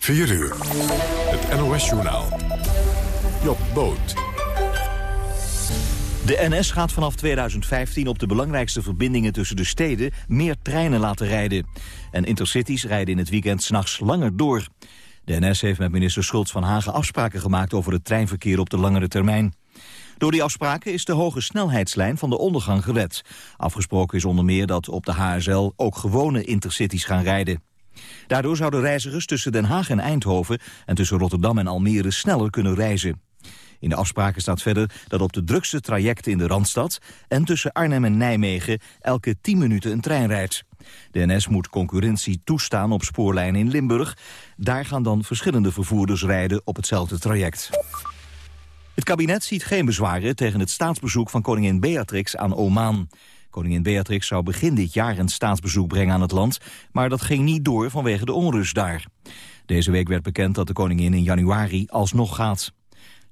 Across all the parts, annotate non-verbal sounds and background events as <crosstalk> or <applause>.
4 uur. Het NOS-journaal. Job Boot. De NS gaat vanaf 2015 op de belangrijkste verbindingen tussen de steden meer treinen laten rijden. En intercities rijden in het weekend s'nachts langer door. De NS heeft met minister Schultz van Hagen afspraken gemaakt over het treinverkeer op de langere termijn. Door die afspraken is de hoge snelheidslijn van de ondergang gered. Afgesproken is onder meer dat op de HSL ook gewone intercities gaan rijden. Daardoor zouden reizigers tussen Den Haag en Eindhoven en tussen Rotterdam en Almere sneller kunnen reizen. In de afspraken staat verder dat op de drukste trajecten in de Randstad en tussen Arnhem en Nijmegen elke 10 minuten een trein rijdt. De NS moet concurrentie toestaan op spoorlijnen in Limburg. Daar gaan dan verschillende vervoerders rijden op hetzelfde traject. Het kabinet ziet geen bezwaren tegen het staatsbezoek van koningin Beatrix aan Oman. Koningin Beatrix zou begin dit jaar een staatsbezoek brengen aan het land, maar dat ging niet door vanwege de onrust daar. Deze week werd bekend dat de koningin in januari alsnog gaat.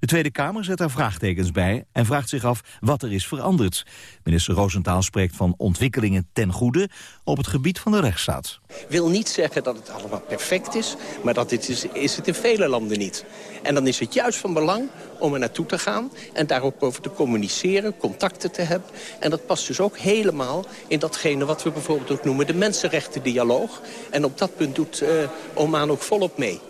De Tweede Kamer zet daar vraagtekens bij en vraagt zich af wat er is veranderd. Minister Roosentaal spreekt van ontwikkelingen ten goede op het gebied van de rechtsstaat. wil niet zeggen dat het allemaal perfect is, maar dat is, is het in vele landen niet. En dan is het juist van belang om er naartoe te gaan en daarop over te communiceren, contacten te hebben. En dat past dus ook helemaal in datgene wat we bijvoorbeeld ook noemen de mensenrechtendialoog. En op dat punt doet uh, Oman ook volop mee.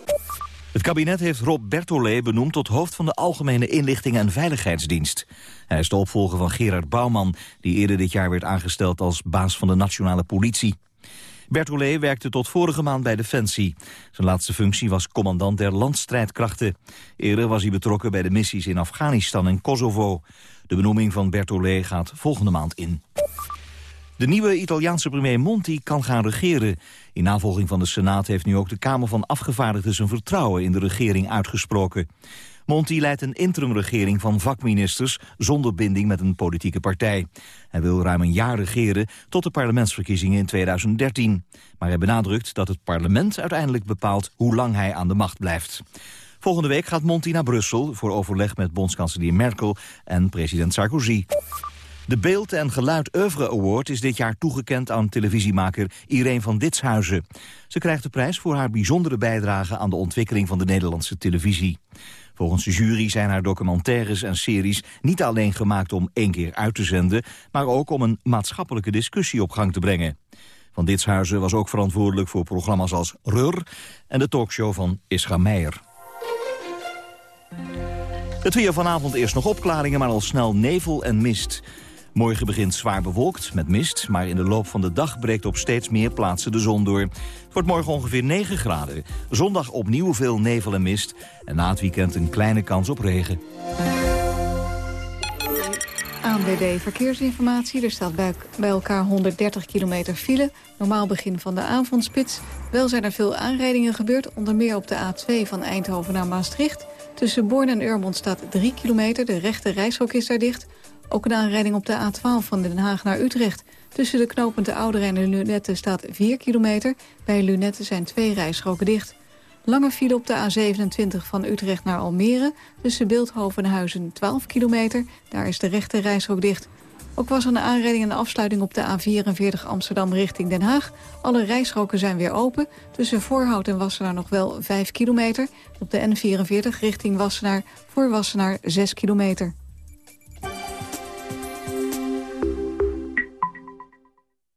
Het kabinet heeft Rob Bertollet benoemd tot hoofd van de Algemene Inlichting en Veiligheidsdienst. Hij is de opvolger van Gerard Bouwman, die eerder dit jaar werd aangesteld als baas van de nationale politie. Bertollet werkte tot vorige maand bij Defensie. Zijn laatste functie was commandant der landstrijdkrachten. Eerder was hij betrokken bij de missies in Afghanistan en Kosovo. De benoeming van Bertollet gaat volgende maand in. De nieuwe Italiaanse premier Monti kan gaan regeren. In navolging van de Senaat heeft nu ook de Kamer van Afgevaardigden zijn vertrouwen in de regering uitgesproken. Monti leidt een interimregering van vakministers zonder binding met een politieke partij. Hij wil ruim een jaar regeren tot de parlementsverkiezingen in 2013. Maar hij benadrukt dat het parlement uiteindelijk bepaalt hoe lang hij aan de macht blijft. Volgende week gaat Monti naar Brussel voor overleg met bondskanselier Merkel en president Sarkozy. De Beeld- en Geluid Oeuvre Award is dit jaar toegekend aan televisiemaker Irene van Ditshuizen. Ze krijgt de prijs voor haar bijzondere bijdrage aan de ontwikkeling van de Nederlandse televisie. Volgens de jury zijn haar documentaires en series niet alleen gemaakt om één keer uit te zenden, maar ook om een maatschappelijke discussie op gang te brengen. Van Ditshuizen was ook verantwoordelijk voor programma's als Rur en de talkshow van Isra Meijer. Het weer vanavond eerst nog opklaringen, maar al snel nevel en mist. Morgen begint zwaar bewolkt met mist, maar in de loop van de dag breekt op steeds meer plaatsen de zon door. Het wordt morgen ongeveer 9 graden. Zondag opnieuw veel nevel en mist en na het weekend een kleine kans op regen. ANWB Verkeersinformatie. Er staat bij, elkaar 130 kilometer file. Normaal begin van de avondspits. Wel zijn er veel aanrijdingen gebeurd. Onder meer op de A2 van Eindhoven naar Maastricht. Tussen Born en Urmond staat 3 kilometer. De rechte reishok is daar dicht. Ook een aanrijding op de A12 van Den Haag naar Utrecht. Tussen de knopende Ouder en Lunetten staat 4 kilometer. Bij Lunetten zijn twee rijstroken dicht. Lange file op de A27 van Utrecht naar Almere. Tussen Beeldhoven en Huizen 12 kilometer. Daar is de rechte rijstrook dicht. Ook was er een aanrijding en afsluiting op de A44 Amsterdam richting Den Haag. Alle rijstroken zijn weer open. Tussen Voorhout en Wassenaar nog wel 5 kilometer. Op de N44 richting Wassenaar voor Wassenaar 6 kilometer.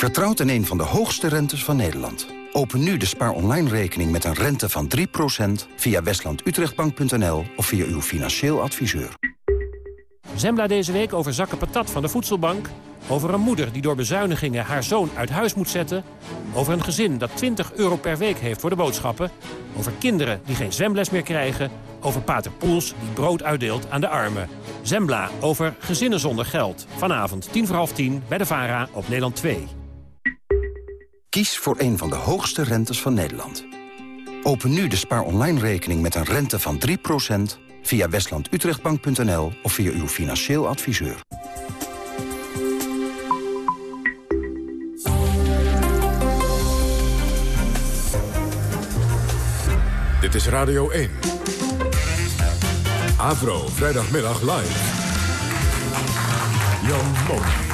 Vertrouwt in een van de hoogste rentes van Nederland. Open nu de spaar online rekening met een rente van 3% via westlandutrechtbank.nl of via uw financieel adviseur. Zembla deze week over zakken patat van de voedselbank. Over een moeder die door bezuinigingen haar zoon uit huis moet zetten. Over een gezin dat 20 euro per week heeft voor de boodschappen. Over kinderen die geen zwemles meer krijgen. Over pater Poels die brood uitdeelt aan de armen. Zembla over gezinnen zonder geld. Vanavond tien voor half tien bij de VARA op Nederland 2. Kies voor een van de hoogste rentes van Nederland. Open nu de Spaar Online rekening met een rente van 3% via westlandutrechtbank.nl of via uw financieel adviseur. Dit is Radio 1. Avro, vrijdagmiddag live. Jan Mom.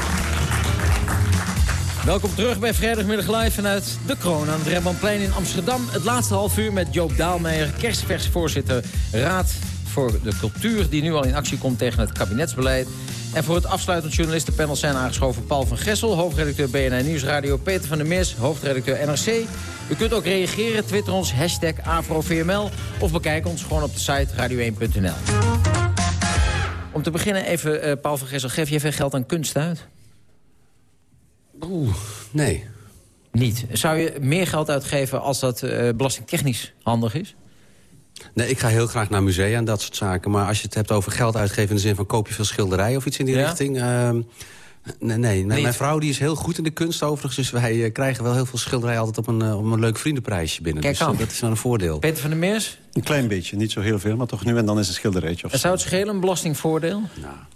Welkom terug bij Vrijdagmiddag Live vanuit De Kroon aan het Rembrandtplein in Amsterdam. Het laatste half uur met Joop Daalmeijer, kerstversvoorzitter Raad voor de Cultuur... die nu al in actie komt tegen het kabinetsbeleid. En voor het afsluitend journalistenpanel zijn aangeschoven Paul van Gessel... hoofdredacteur BNN Nieuwsradio, Peter van der Meers, hoofdredacteur NRC. U kunt ook reageren, twitter ons, hashtag AfroVML... of bekijk ons gewoon op de site radio1.nl. Om te beginnen even, uh, Paul van Gessel, geef je veel geld aan kunst uit? Oeh, nee. Niet. Zou je meer geld uitgeven als dat uh, belastingtechnisch handig is? Nee, ik ga heel graag naar musea en dat soort zaken. Maar als je het hebt over geld uitgeven in de zin van... koop je veel schilderijen of iets in die Ja? richting... Uh, nee, nee. Mijn vrouw die is heel goed in de kunst overigens. Dus wij uh, krijgen wel heel veel schilderijen altijd op een, uh, op een leuk vriendenprijsje binnen. Kijk dus dat is wel een voordeel. Peter van der Meers? Een klein beetje, niet zo heel veel, maar toch nu en dan is een schilderijtje. Of En zou het schelen, een belastingvoordeel?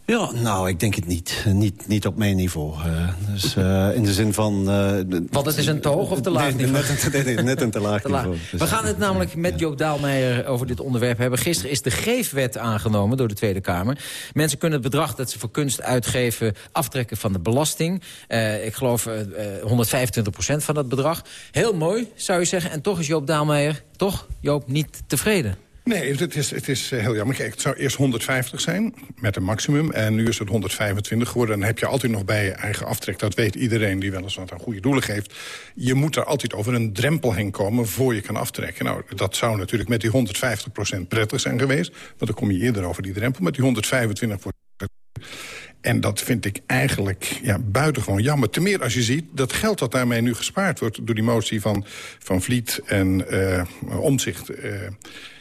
Ja, nou, ik denk het niet. Niet, niet op mijn niveau. Uh, dus uh, in de zin van... Uh, Want het is een te hoog of te laag nee, niveau? Net, nee, nee, net een te laag <laughs> Te laag. niveau. Dus, We gaan het namelijk met Joop Daalmeijer over dit onderwerp hebben. Gisteren is de Geefwet aangenomen door de Tweede Kamer. Mensen kunnen het bedrag dat ze voor kunst uitgeven aftrekken van de belasting. Ik geloof uh, 125% van dat bedrag. Heel mooi, zou je zeggen. En toch is Joop Daalmeijer, toch, Joop, niet tevreden. Nee, het is, het is heel jammer. Kijk, het zou eerst 150 zijn, met een maximum. En nu is het 125 geworden. Dan heb je altijd nog bij je eigen aftrek. Dat weet iedereen die wel eens wat aan goede doelen geeft. Je moet er altijd over een drempel heen komen voor je kan aftrekken. Nou, dat zou natuurlijk met die 150% prettig zijn geweest. Want dan kom je eerder over die drempel. Met die 125 en dat vind ik eigenlijk ja, buitengewoon jammer. Ten meer als je ziet dat geld dat daarmee nu gespaard wordt... door die motie van, van Vliet en uh, Omzicht... Uh,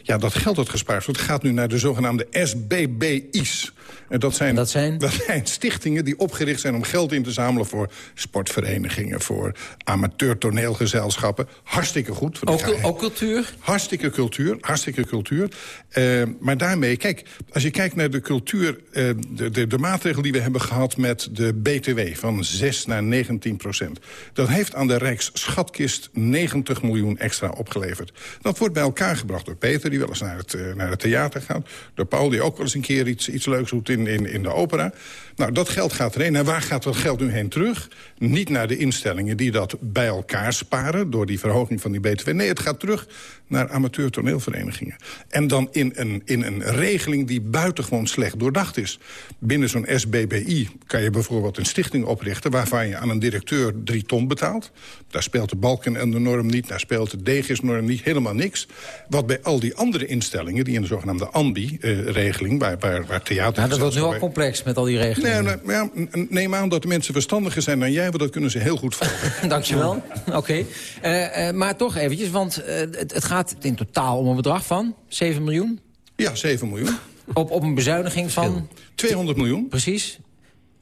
ja, dat geld dat gespaard wordt gaat nu naar de zogenaamde SBBI's. En dat zijn, dat, zijn? dat zijn stichtingen die opgericht zijn om geld in te zamelen... voor sportverenigingen, voor amateur toneelgezelschappen. Hartstikke goed. Ook, ook, cultuur? Hartstikke cultuur, hartstikke cultuur. Uh, maar daarmee, kijk, als je kijkt naar de cultuur... Uh, de, de, de maatregel die we hebben gehad met de BTW van 6 naar 19 procent... dat heeft aan de Rijksschatkist 90 miljoen extra opgeleverd. Dat wordt bij elkaar gebracht door Peter... die wel eens naar het, uh, naar het theater gaat. Door Paul, die ook wel eens een keer iets, iets leuks doet in, in, in de opera. Nou, dat geld gaat erheen. En waar gaat dat geld nu heen terug? Niet naar de instellingen die dat bij elkaar sparen... door die verhoging van die BTW. Nee, het gaat terug naar amateur toneelverenigingen. En dan in een, in een regeling die buitengewoon slecht doordacht is. Binnen zo'n SBBI kan je bijvoorbeeld een stichting oprichten... waarvan je aan een directeur drie ton betaalt. Daar speelt de balken en de norm niet, daar speelt de degisnorm niet, helemaal niks. Wat bij al die andere instellingen, die in de zogenaamde ANBI-regeling... waar, waar, waar theater... Nou, dat wordt nu al complex met al die regelingen. Nee, nee, ja, neem aan dat de mensen verstandiger zijn dan jij... want dat kunnen ze heel goed volgen. <laughs> Dankjewel. Oké. Okay. Uh, uh, maar toch eventjes, want uh, het, het gaat in totaal om een bedrag van 7 miljoen? Ja, 7 miljoen. Op, op een bezuiniging van? 200 miljoen. Precies.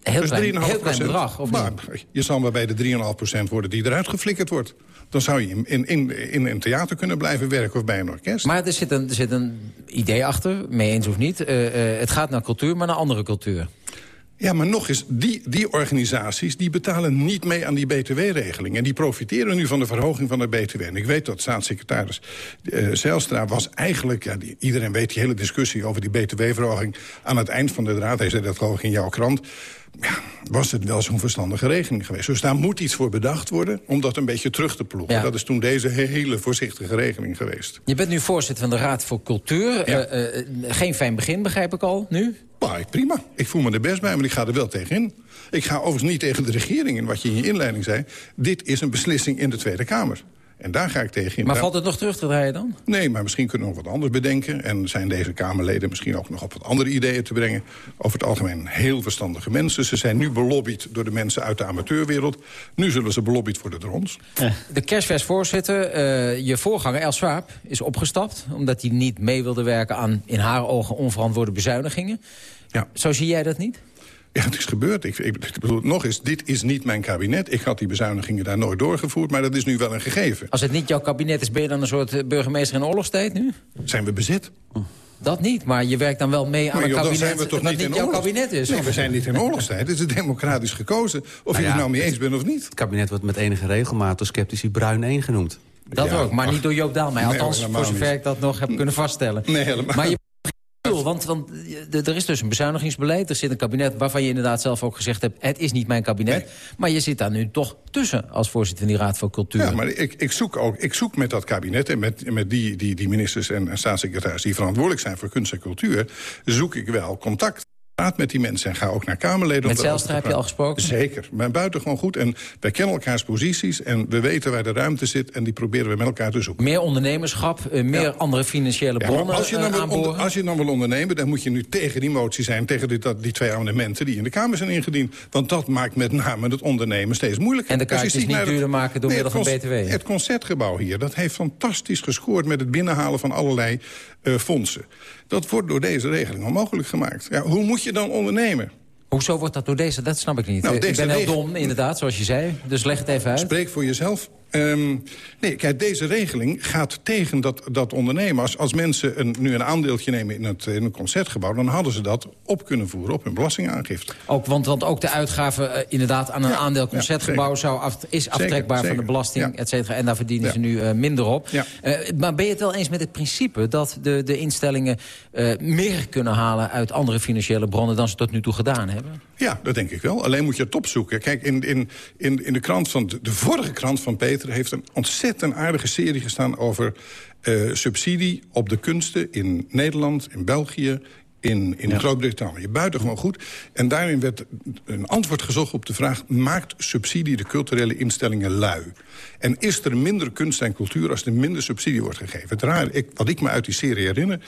Heel dus klein, heel klein bedrag, of maar je zal maar bij de 3,5% worden die eruit geflikkerd wordt. Dan zou je in, in, in een theater kunnen blijven werken of bij een orkest. Maar er zit een, er zit een idee achter, mee eens of niet. Uh, uh, het gaat naar cultuur, maar naar andere cultuur. Ja, maar nog eens, die, die organisaties die betalen niet mee aan die btw-regeling. En die profiteren nu van de verhoging van de btw. En ik weet dat staatssecretaris uh, Zijlstra was eigenlijk... Ja, iedereen weet die hele discussie over die btw-verhoging... aan het eind van de draad, hij zei dat geloof ik in jouw krant... Ja, was het wel zo'n verstandige regeling geweest. Dus daar moet iets voor bedacht worden om dat een beetje terug te ploegen. Ja. Dat is toen deze hele voorzichtige regeling geweest. Je bent nu voorzitter van de Raad voor Cultuur. Ja. Uh, uh, geen fijn begin, begrijp ik al, nu? Nou, prima. Ik voel me er best bij, maar ik ga er wel tegenin. Ik ga overigens niet tegen de regering in wat je in je inleiding zei. Dit is een beslissing in de Tweede Kamer. En daar ga ik tegen in. Maar valt het nog terug te draaien dan? Nee, maar misschien kunnen we nog wat anders bedenken. En zijn deze Kamerleden misschien ook nog op wat andere ideeën te brengen. Over het algemeen heel verstandige mensen. Ze zijn nu belobbyd door de mensen uit de amateurwereld. Nu zullen ze belobbyd worden door ons. De kerstversvoorzitter, uh, je voorganger Els Swaap, is opgestapt. Omdat hij niet mee wilde werken aan in haar ogen onverantwoorde bezuinigingen. Ja. Zo zie jij dat niet? Ja, het is gebeurd. Ik, ik, ik bedoel, nog eens, dit is niet mijn kabinet. Ik had die bezuinigingen daar nooit doorgevoerd, maar dat is nu wel een gegeven. Als het niet jouw kabinet is, ben je dan een soort eh, burgemeester in oorlogstijd nu? Zijn we bezet? Dat niet, maar je werkt dan wel mee aan Maar een joh, dan kabinet zijn we toch dat niet niet in jouw kabinet is. Nee, we zijn niet in <laughs> oorlogstijd. Het is democratisch gekozen. Of Nou je ja, het nou mee eens bent of niet. Het kabinet wordt met enige regelmaat door sceptici bruin 1 genoemd. Dat Ja, ook, maar ach. niet door Joop Daalmeijer. Nee, Althans, voor zover niet. ik dat nog heb kunnen vaststellen. Nee, helemaal Maar je want, want eh, er is dus een bezuinigingsbeleid. Er zit een kabinet waarvan je inderdaad zelf ook gezegd hebt... het is niet mijn kabinet. Maar je zit daar nu toch tussen als voorzitter van die Raad voor Cultuur. Ja, maar ik, ik, zoek ook, ik zoek met dat kabinet en met, met die, die, die ministers en, en staatssecretarissen... die verantwoordelijk zijn voor kunst en cultuur... zoek ik wel contact. Praat met die mensen en ga ook naar Kamerleden. Met Zijlstra heb je al gesproken? Zeker, maar buitengewoon goed. En wij kennen elkaars posities en we weten waar de ruimte zit... en die proberen we met elkaar te zoeken. Meer ondernemerschap, eh, meer Ja. andere financiële Ja, bronnen als, je dan eh, wil als je dan wil ondernemen, dan moet je nu tegen die motie zijn... tegen die, dat, die twee amendementen die in de Kamer zijn ingediend. Want dat maakt met name het ondernemen steeds moeilijker. En de kaartjes ziet niet naar duurder maken door Nee, middel van BTW. Het Concertgebouw hier, dat heeft fantastisch gescoord... met het binnenhalen van allerlei fondsen. Dat wordt door deze regeling onmogelijk gemaakt. Ja, hoe moet je dan ondernemen? Hoezo wordt dat door deze? Dat snap ik niet. Nou, Eh, ik ben heel dom, inderdaad, zoals je zei. Dus leg het even uit. Spreek voor jezelf. Ehm, nee, kijk, deze regeling gaat tegen dat, dat ondernemen. Als, als mensen een, nu een aandeeltje nemen in, het, in een concertgebouw... dan hadden ze dat op kunnen voeren op hun belastingaangifte. Ook, want, want ook de uitgave eh, inderdaad aan een Ja, aandeel concertgebouw ja, zou af, is aftrekbaar van de belasting, Ja. et cetera. En daar verdienen ze nu eh, minder op. Eh, maar ben je het wel eens met het principe dat de, de instellingen meer kunnen halen uit andere financiële bronnen dan ze tot nu toe gedaan hebben? Ja, dat denk ik wel. Alleen moet je het opzoeken. Kijk, in, in, in, in de krant van de, de vorige krant van Peter... heeft een ontzettend aardige serie gestaan over eh, subsidie op de kunsten... in Nederland, in België, in, in Groot-Brittannië. Buitengewoon goed. En daarin werd een antwoord gezocht op de vraag... maakt subsidie de culturele instellingen lui? En is er minder kunst en cultuur als er minder subsidie wordt gegeven? Het raar, ik, wat ik me uit die serie herinner...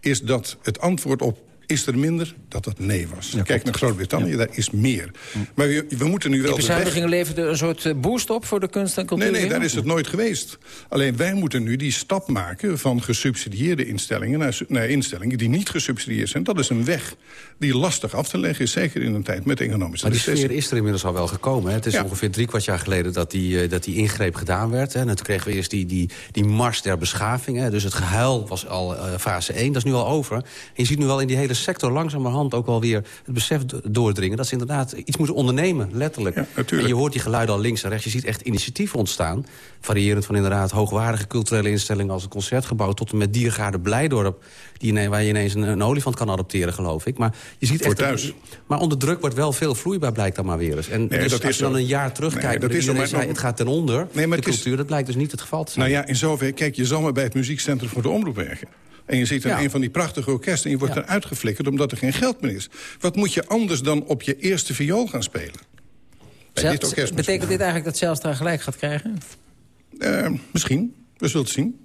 is dat het antwoord op is er minder, dat dat nee was. Kijk naar Groot-Brittannië, daar is meer. Maar we, we moeten nu wel... Die de weg- bezuinigingen leverden een soort eh, boost op voor de kunst en cultuur? Nee, nee, daar is het nooit geweest. Alleen wij moeten nu die stap maken van gesubsidieerde instellingen... naar, instellingen die niet gesubsidieerd zijn. Dat is een weg die lastig af te leggen is, zeker in een tijd met economische Maar die recessie. sfeer is er inmiddels al wel gekomen. Hè? Het is Ja. ongeveer drie kwart jaar geleden dat die, eh, dat die ingreep gedaan werd. Hè? En toen kregen we eerst die, die, die mars der beschaving. Hè? Dus het gehuil was al eh, fase 1, dat is nu al over. En je ziet nu wel in die hele sector langzamerhand ook wel weer het besef do- doordringen... dat ze inderdaad iets moeten ondernemen, letterlijk. en je hoort die geluiden al links en rechts. Je ziet echt initiatieven ontstaan. Variërend van inderdaad hoogwaardige culturele instellingen... als het Concertgebouw tot en met Diergaarde Blijdorp... Die, waar je ineens een, een olifant kan adopteren, geloof ik. Maar je ziet echt... thuis. Maar onder druk wordt wel veel vloeibaar, blijkt dan maar weer eens. En Nee, dus dat als je dan een jaar terugkijkt... Nee, dat is zei, nog- het gaat ten onder, Nee, maar de het is- cultuur. Dat blijkt dus niet het geval te zijn. Nou ja, in zover, kijk, je zal maar bij het muziekcentrum voor de omroep werken. En je zit in Ja. een van die prachtige orkesten... en je wordt eruit geflikkerd omdat er geen geld meer is. Wat moet je anders dan op je eerste viool gaan spelen? Bij dit orkest betekent dit eigenlijk dat Zijlstra gelijk gaat krijgen? Eh, misschien, we zullen het zien.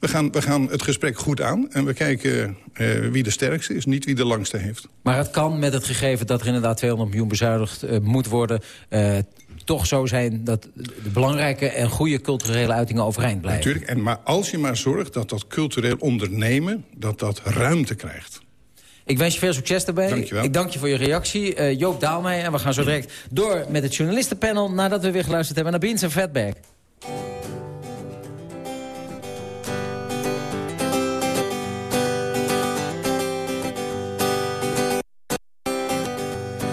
We gaan, we gaan het gesprek goed aan en we kijken eh, wie de sterkste is... niet wie de langste heeft. Maar het kan met het gegeven dat er inderdaad 200 miljoen bezuinigd eh, moet worden... toch zo zijn dat de belangrijke en goede culturele uitingen overeind blijven. Natuurlijk, en, maar als je maar zorgt dat dat cultureel ondernemen... dat dat ruimte krijgt. Ik wens je veel succes daarbij. Dankjewel. Ik dank je voor je reactie. Eh, Joop Daalmeijer. En we gaan zo direct door met het journalistenpanel... nadat we weer geluisterd hebben naar Beans en Fatback.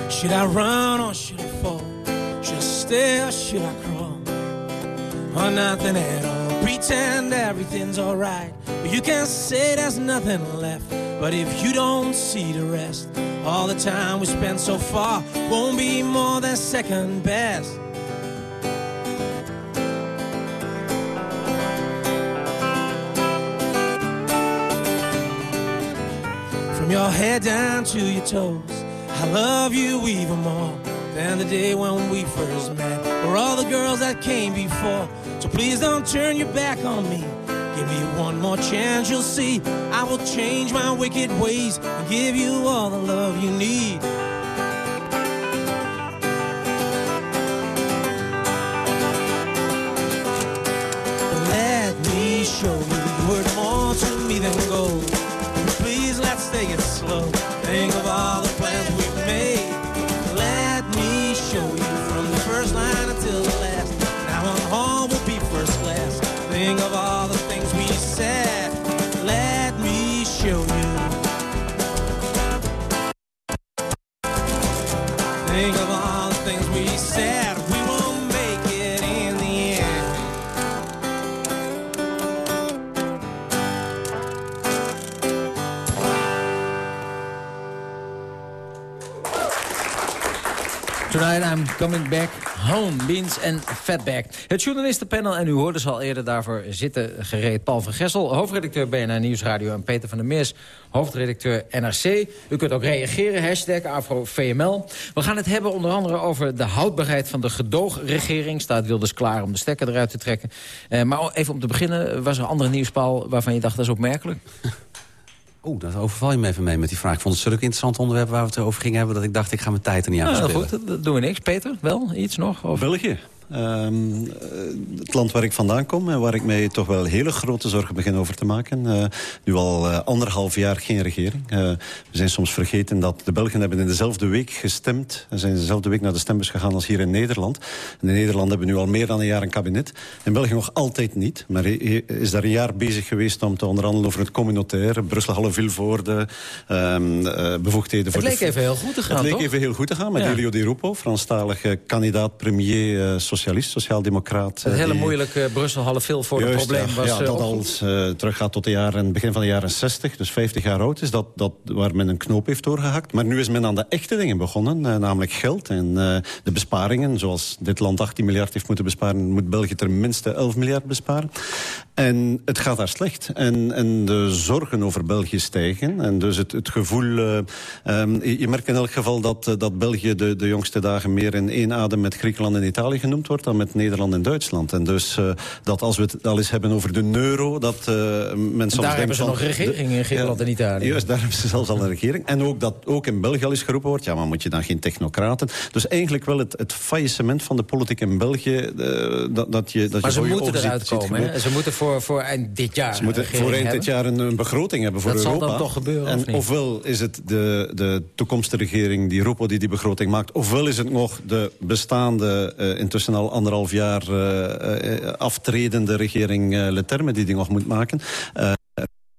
Should I run or should I fall? Should I crawl? Or nothing at all? Pretend everything's alright. But you can say there's nothing left. But if you don't see the rest, all the time we spent so far won't be more than second best. From your head down to your toes, I love you even more than the day when we first met, or all the girls that came before. So please don't turn your back on me. Give me one more chance, you'll see. I will change my wicked ways and give you all the love you need. Let me show you you're more to me than gold. Coming back home. Beans en Fatback. Het journalistenpanel, en u hoorde ze al eerder daarvoor zitten gereed. Paul van Gessel, hoofdredacteur BNR Nieuwsradio... en Peter van der Meers, hoofdredacteur NRC. U kunt ook reageren, hashtag AfroVML. We gaan het hebben onder andere over de houdbaarheid van de gedoogregering. Staat Wilders klaar om de stekker eruit te trekken. Eh, maar even om te beginnen, was er een andere nieuwspaal... waarvan je dacht, dat is opmerkelijk? Oeh, dat overval je me even mee met die vraag. Ik vond het zulke interessant onderwerp waar we het over gingen hebben... dat ik dacht, ik ga mijn tijd er niet aan nou, spelen. goed, dat doen we niks. Peter, wel iets nog? Of? België. Um, het land waar ik vandaan kom en waar ik mij toch wel hele grote zorgen begin over te maken. Uh, nu al uh, anderhalf jaar geen regering. Uh, we zijn soms vergeten dat de Belgen hebben in dezelfde week gestemd. En zijn dezelfde week naar de stembus gegaan als hier in Nederland. En in Nederland hebben we nu al meer dan een jaar een kabinet. In België nog altijd niet. Maar is daar een jaar bezig geweest om te onderhandelen over het communautaire. Brussel, Halle, Vilvoorde, um, bevoegdheden voor Het leek de... even heel goed te gaan, Het leek toch? even heel goed te gaan met ja. Elio Di Rupo, Franstalige kandidaat premier socialist, sociaaldemocraat. Het hele moeilijke Brussel half veel voor het probleem was... Ja, dat al teruggaat tot de jaren, begin van de jaren 60, dus 50 jaar oud is, dat, dat waar men een knoop heeft doorgehakt. Maar nu is men aan de echte dingen begonnen, namelijk geld en de besparingen. Zoals dit land 18 miljard heeft moeten besparen, moet België tenminste 11 miljard besparen. En het gaat daar slecht. En, en de zorgen over België stijgen. En dus het, het gevoel... Uh, um, je merkt in elk geval dat, dat België de, de jongste dagen... meer in één adem met Griekenland en Italië genoemd wordt... dan met Nederland en Duitsland. En dus uh, dat als we het al eens hebben over de euro... dat men soms daar hebben ze van, nog regering in Griekenland en Italië. Juist, daar hebben ze zelfs al een regering. En ook dat ook in België al eens geroepen wordt... ja, maar moet je dan geen technocraten... Dus eigenlijk wel het, het faillissement van de politiek in België... dat, dat je, dat maar je ze moeten eruit komen? Ze moeten voor, voor eind dit jaar Ze moeten voor eind dit jaar een, een, begroting hebben voor dat Europa. Dat zal dan toch gebeuren, en of niet? Ofwel is het de, de toekomstige regering, die Rupo, die die begroting maakt... ofwel is het nog de bestaande, uh, intussen al anderhalf jaar uh, uh, aftredende regering Leterme... die die nog moet maken...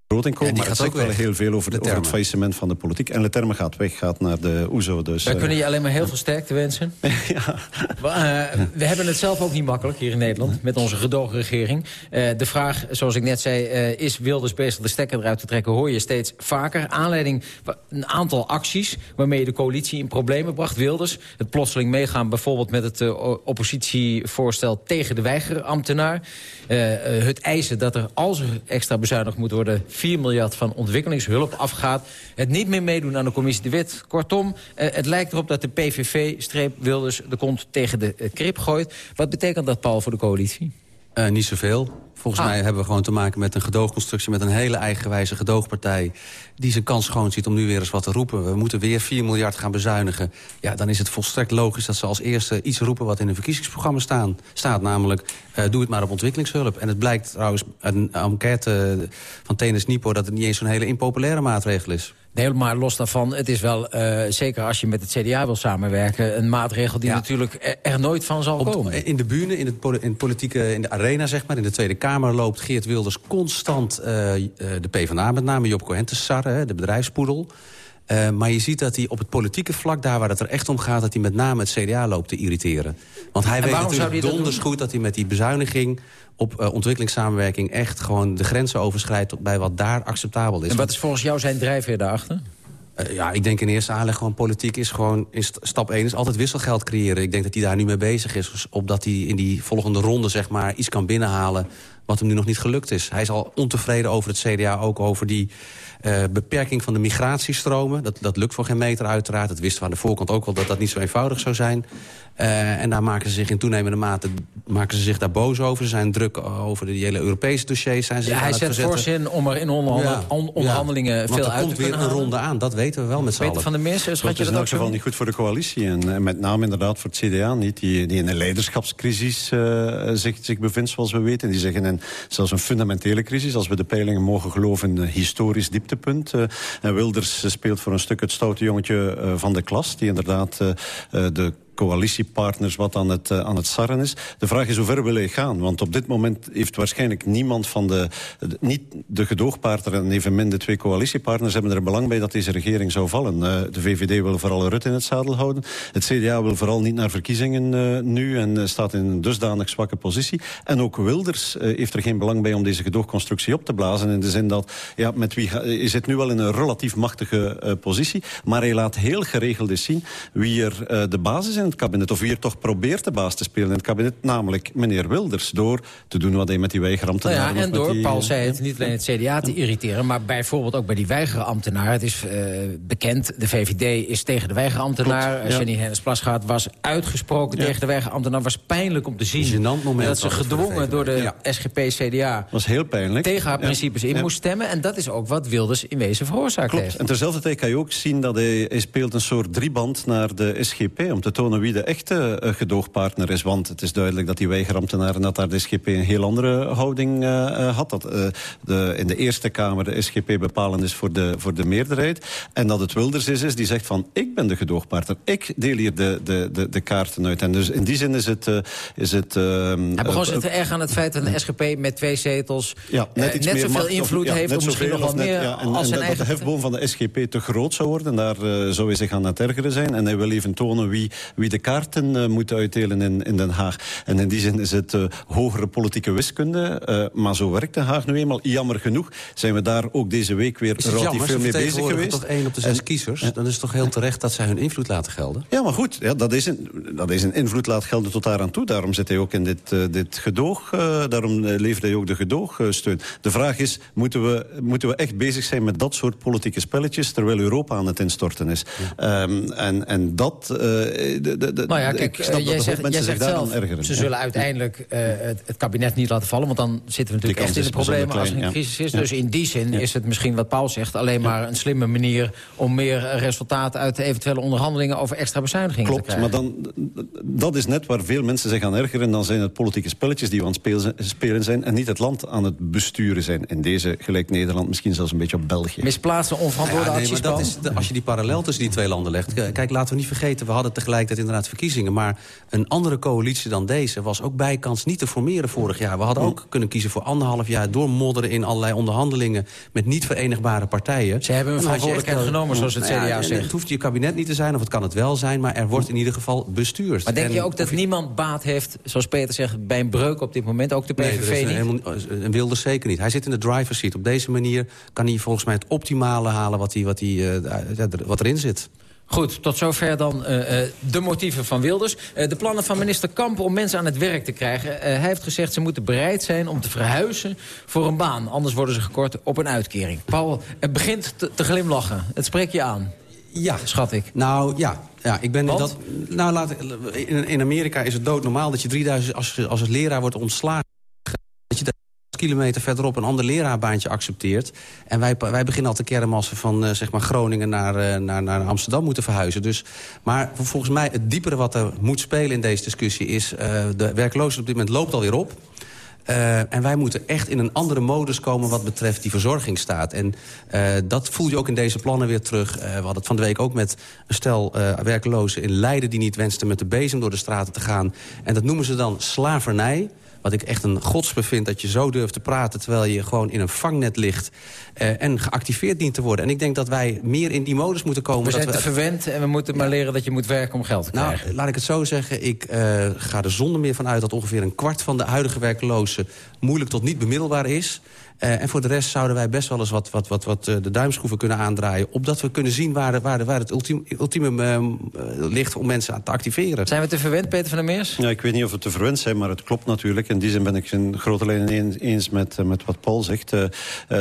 ja, maar het zegt wel heel veel over, de, over het faillissement van de politiek. En Leterme gaat weg, gaat naar de OESO. Dus, Wij kunnen je alleen maar heel veel <laughs> sterkte wensen. <laughs> ja. We, uh, we hebben het zelf ook niet makkelijk hier in Nederland... met onze gedoogregering. Uh, de vraag, zoals ik net zei, is Wilders bezig de stekker eruit te trekken... hoor je steeds vaker. Aanleiding een aantal acties waarmee je de coalitie in problemen bracht. Wilders, het plotseling meegaan bijvoorbeeld met het oppositievoorstel... tegen de weigerambtenaar. het eisen dat er, als er extra bezuinigd moet worden... 4 miljard van ontwikkelingshulp afgaat. Het niet meer meedoen aan de commissie De Wit. Kortom, uh, het lijkt erop dat de PVV-Wilders de kont tegen de uh, krip gooit. Wat betekent dat, Paul, voor de coalitie? Uh, niet zoveel. Volgens ah. mij hebben we gewoon te maken met een gedoogconstructie... met een hele eigenwijze gedoogpartij... die zijn kans schoon ziet om nu weer eens wat te roepen. We moeten weer 4 miljard gaan bezuinigen. Ja, dan is het volstrekt logisch dat ze als eerste iets roepen... wat in een verkiezingsprogramma staan, staat. Namelijk, uh, doe het maar op ontwikkelingshulp. En het blijkt trouwens uit een enquête van Tennis Nipo... dat het niet eens zo'n hele impopulaire maatregel is. Nee, maar los daarvan, het is wel, uh, zeker als je met het CDA wil samenwerken... een maatregel die ja. natuurlijk er, er, nooit van zal Op, komen. In de bühne, in, het, in, het politieke, in de arena, zeg maar, in de Tweede Kamer... loopt Geert Wilders constant uh, de PvdA, met name Job Cohen, te sarren, de bedrijfspoedel... Uh, maar je ziet dat hij op het politieke vlak, daar waar het er echt om gaat... dat hij met name het CDA loopt te irriteren. Want hij weet natuurlijk donders goed dat hij met die bezuiniging op uh, ontwikkelingssamenwerking echt gewoon de grenzen overschrijdt... bij wat daar acceptabel is. En wat is volgens jou zijn drijfveer daarachter? Uh, ja, ik denk in eerste aanleg gewoon politiek is gewoon... In st stap 1 is altijd wisselgeld creëren. Ik denk dat hij daar nu mee bezig is. Opdat hij in die volgende ronde zeg maar iets kan binnenhalen... wat hem nu nog niet gelukt is. Hij is al ontevreden over het CDA, ook over die... Uh, beperking van de migratiestromen. Dat, dat lukt voor geen meter uiteraard. Dat wisten we aan de voorkant ook wel dat dat niet zo eenvoudig zou zijn. Uh, en daar maken ze zich in toenemende mate maken ze zich daar boos over. Ze zijn druk over de hele Europese dossiers. Zijn ze ja, hij zet voorzin om er in onderhandel ja, on onderhandelingen ja. veel uit te komt weer een ronde aan, dat weten we wel met z'n allen. van de Meers, schat dat je is dat in ook elk geval niet goed voor de coalitie. En, en, met name inderdaad voor het CDA niet. Die, die in een leiderschapscrisis uh, zich, zich bevindt, zoals we weten. Die zeggen en zelfs een fundamentele crisis. Als we de peilingen mogen geloven, historisch Uh, en Wilders speelt voor een stuk het stoute jongetje uh, van de klas. Die inderdaad de coalitiepartners wat aan het, uh, aan het sarren is. De vraag is hoe ver wil hij gaan? Want op dit moment heeft waarschijnlijk niemand van de... niet de gedoogpartner en evenmin de twee coalitiepartners... hebben er belang bij dat deze regering zou vallen. Uh, de VVD wil vooral Rutte in het zadel houden. Het CDA wil vooral niet naar verkiezingen uh, nu... en staat in een dusdanig zwakke positie. En ook Wilders heeft er geen belang bij om deze gedoogconstructie op te blazen. In de zin dat, ja, met wie je zit nu wel in een relatief machtige positie... maar hij laat heel geregeld eens zien wie er de basis in het kabinet... of wie er toch probeert de baas te spelen in het kabinet... namelijk meneer Wilders, door te doen wat hij met die weigerambtenaren... Nou ja, en door, die, Paul eh, zei het, niet alleen het CDA te irriteren... maar bijvoorbeeld ook bij die weigerambtenaar. Het is uh, bekend, de VVD is tegen de weigerambtenaar. Klopt, ja. Jenny Hennis Plasgaard was uitgesproken ja. tegen de weigerambtenaar. was pijnlijk om te zien dat ze gedwongen door de ja. SGP-CDA... was heel pijnlijk. tegen haar principes in moest stemmen. En dat is ook wat Wilders in wezen veroorzaakt Klopt. heeft. En terzelfde tijd kan je ook zien dat hij, hij speelt een soort drieband naar de SGP... om te tonen wie de echte uh, gedoogpartner is. Want het is duidelijk dat die weigerambtenaren... dat daar de SGP een heel andere houding uh, had. Dat uh, de, in de Eerste Kamer de SGP bepalend is voor de, voor de meerderheid. En dat het Wilders is, is die zegt van... ik ben de gedoogpartner, ik deel hier de, de, de, de kaarten uit. En dus in die zin is het... is het Hij begon zich te erg aan het feit dat een SGP met twee zetels... Ja, net, iets net meer zoveel macht, invloed of, heeft... net of misschien nog wel meer ja, en, als en dat eigen... de hefboom van de SGP te groot zou worden. Daar uh, zou hij zich aan het ergeren zijn. En hij wil even tonen wie, wie de kaarten uh, moet uitdelen in, in Den Haag. En in die zin is het uh, hogere politieke wiskunde. maar zo werkt Den Haag nu eenmaal. Jammer genoeg zijn we daar ook deze week weer relatief veel mee bezig geweest. toch één op de zes en, kiezers? En, dan is het toch heel terecht dat zij hun invloed laten gelden? Ja, maar goed. Ja, dat, is een, dat is een invloed laat gelden tot daar aan toe. Daarom zit hij ook in dit, dit gedoog. daarom levert hij ook de gedoogsteun. De vraag is, moeten we, moeten we echt bezig zijn met dat soort politieke spelletjes... terwijl Europa aan het instorten is? Ja. Um, en, en dat... Uh, de, nou ja, kijk, snap jij dat zegt, mensen jij zich zegt daaraan zelf, ergeren. ze zullen uiteindelijk uh, het, het, kabinet niet laten vallen... want dan zitten we natuurlijk echt in de problemen als er een crisis is. Ja. Dus in die zin ja. is het misschien wat Paul zegt... alleen maar een slimme manier om meer resultaat... uit de eventuele onderhandelingen over extra bezuinigingen Klopt, te krijgen. maar dan, dat is net waar veel mensen zich aan ergeren. Dan zijn het politieke spelletjes die we aan het spelen zijn... en niet het land aan het besturen zijn. In deze, gelijk Nederland, misschien zelfs een beetje op België. Misplaatsen, onverantwoorde ja, nee, acties. Maar dat is de, als je die parallel tussen die twee landen legt... Kijk, laten we niet vergeten, we hadden tegelijkertijd inderdaad verkiezingen... maar een andere coalitie dan deze was ook bijkans niet te formeren vorig jaar. We hadden ook kunnen kiezen voor anderhalf jaar... doormodderen in allerlei onderhandelingen met niet verenigbare partijen. Ze hebben een verantwoordelijkheid genomen, zoals het CDA ja, zegt. Het hoeft je kabinet niet te zijn, of het kan het wel zijn... maar er wordt in ieder geval bestuurd. Maar denk en je ook dat je... niemand baat heeft, zoals Peter zegt... bij een breuk op dit moment, ook de PVV nee, niet? Helemaal, een wilde zeker niet. Hij zit in de driver's seat. Op deze manier kan hij volgens mij het optimale halen wat, hij, wat, hij, uh, wat erin zit. Goed, tot zover dan uh, de motieven van Wilders. Uh, de plannen van minister Kamp om mensen aan het werk te krijgen. hij heeft gezegd ze moeten bereid zijn om te verhuizen voor een baan. Anders worden ze gekort op een uitkering. Paul, het begint te, te glimlachen. Het spreekt je aan. Ja. Schat ik. Nou, ja. Ja, ik ben Want? dat. Nou, laat, in, in Amerika is het doodnormaal dat je 3000 als, als leraar wordt ontslagen. Kilometer verderop een ander leraarbaantje accepteert. En wij, wij beginnen al te kermen als we van uh, zeg maar Groningen naar, uh, naar, naar Amsterdam moeten verhuizen. Dus, maar volgens mij het diepere wat er moet spelen in deze discussie is... Uh, de werkloosheid op dit moment loopt alweer op. En wij moeten echt in een andere modus komen wat betreft die verzorgingsstaat. En dat voel je ook in deze plannen weer terug. We hadden het van de week ook met een stel werklozen in Leiden... die niet wensten met de bezem door de straten te gaan. En dat noemen ze dan slavernij. Wat ik echt een godsbe vind dat je zo durft te praten... terwijl je gewoon in een vangnet ligt uh, en geactiveerd dient te worden. En ik denk dat wij meer in die modus moeten komen. We dat zijn we te verwend en we moeten maar leren dat je moet werken om geld te nou, krijgen. Laat ik het zo zeggen. Ik uh, ga er zonder meer van uit dat ongeveer een kwart van de huidige werklozen... moeilijk tot niet bemiddelbaar is. Uh, en voor de rest zouden wij best wel eens wat, wat, wat, wat uh, de duimschroeven kunnen aandraaien... opdat we kunnen zien waar, waar, waar het ultiem, ultiemum uh, ligt om mensen te activeren. Zijn we te verwend, Peter van der Meers? Ja, ik weet niet of we te verwend zijn, maar het klopt natuurlijk. In die zin ben ik in grote lijnen eens met, met wat Paul zegt.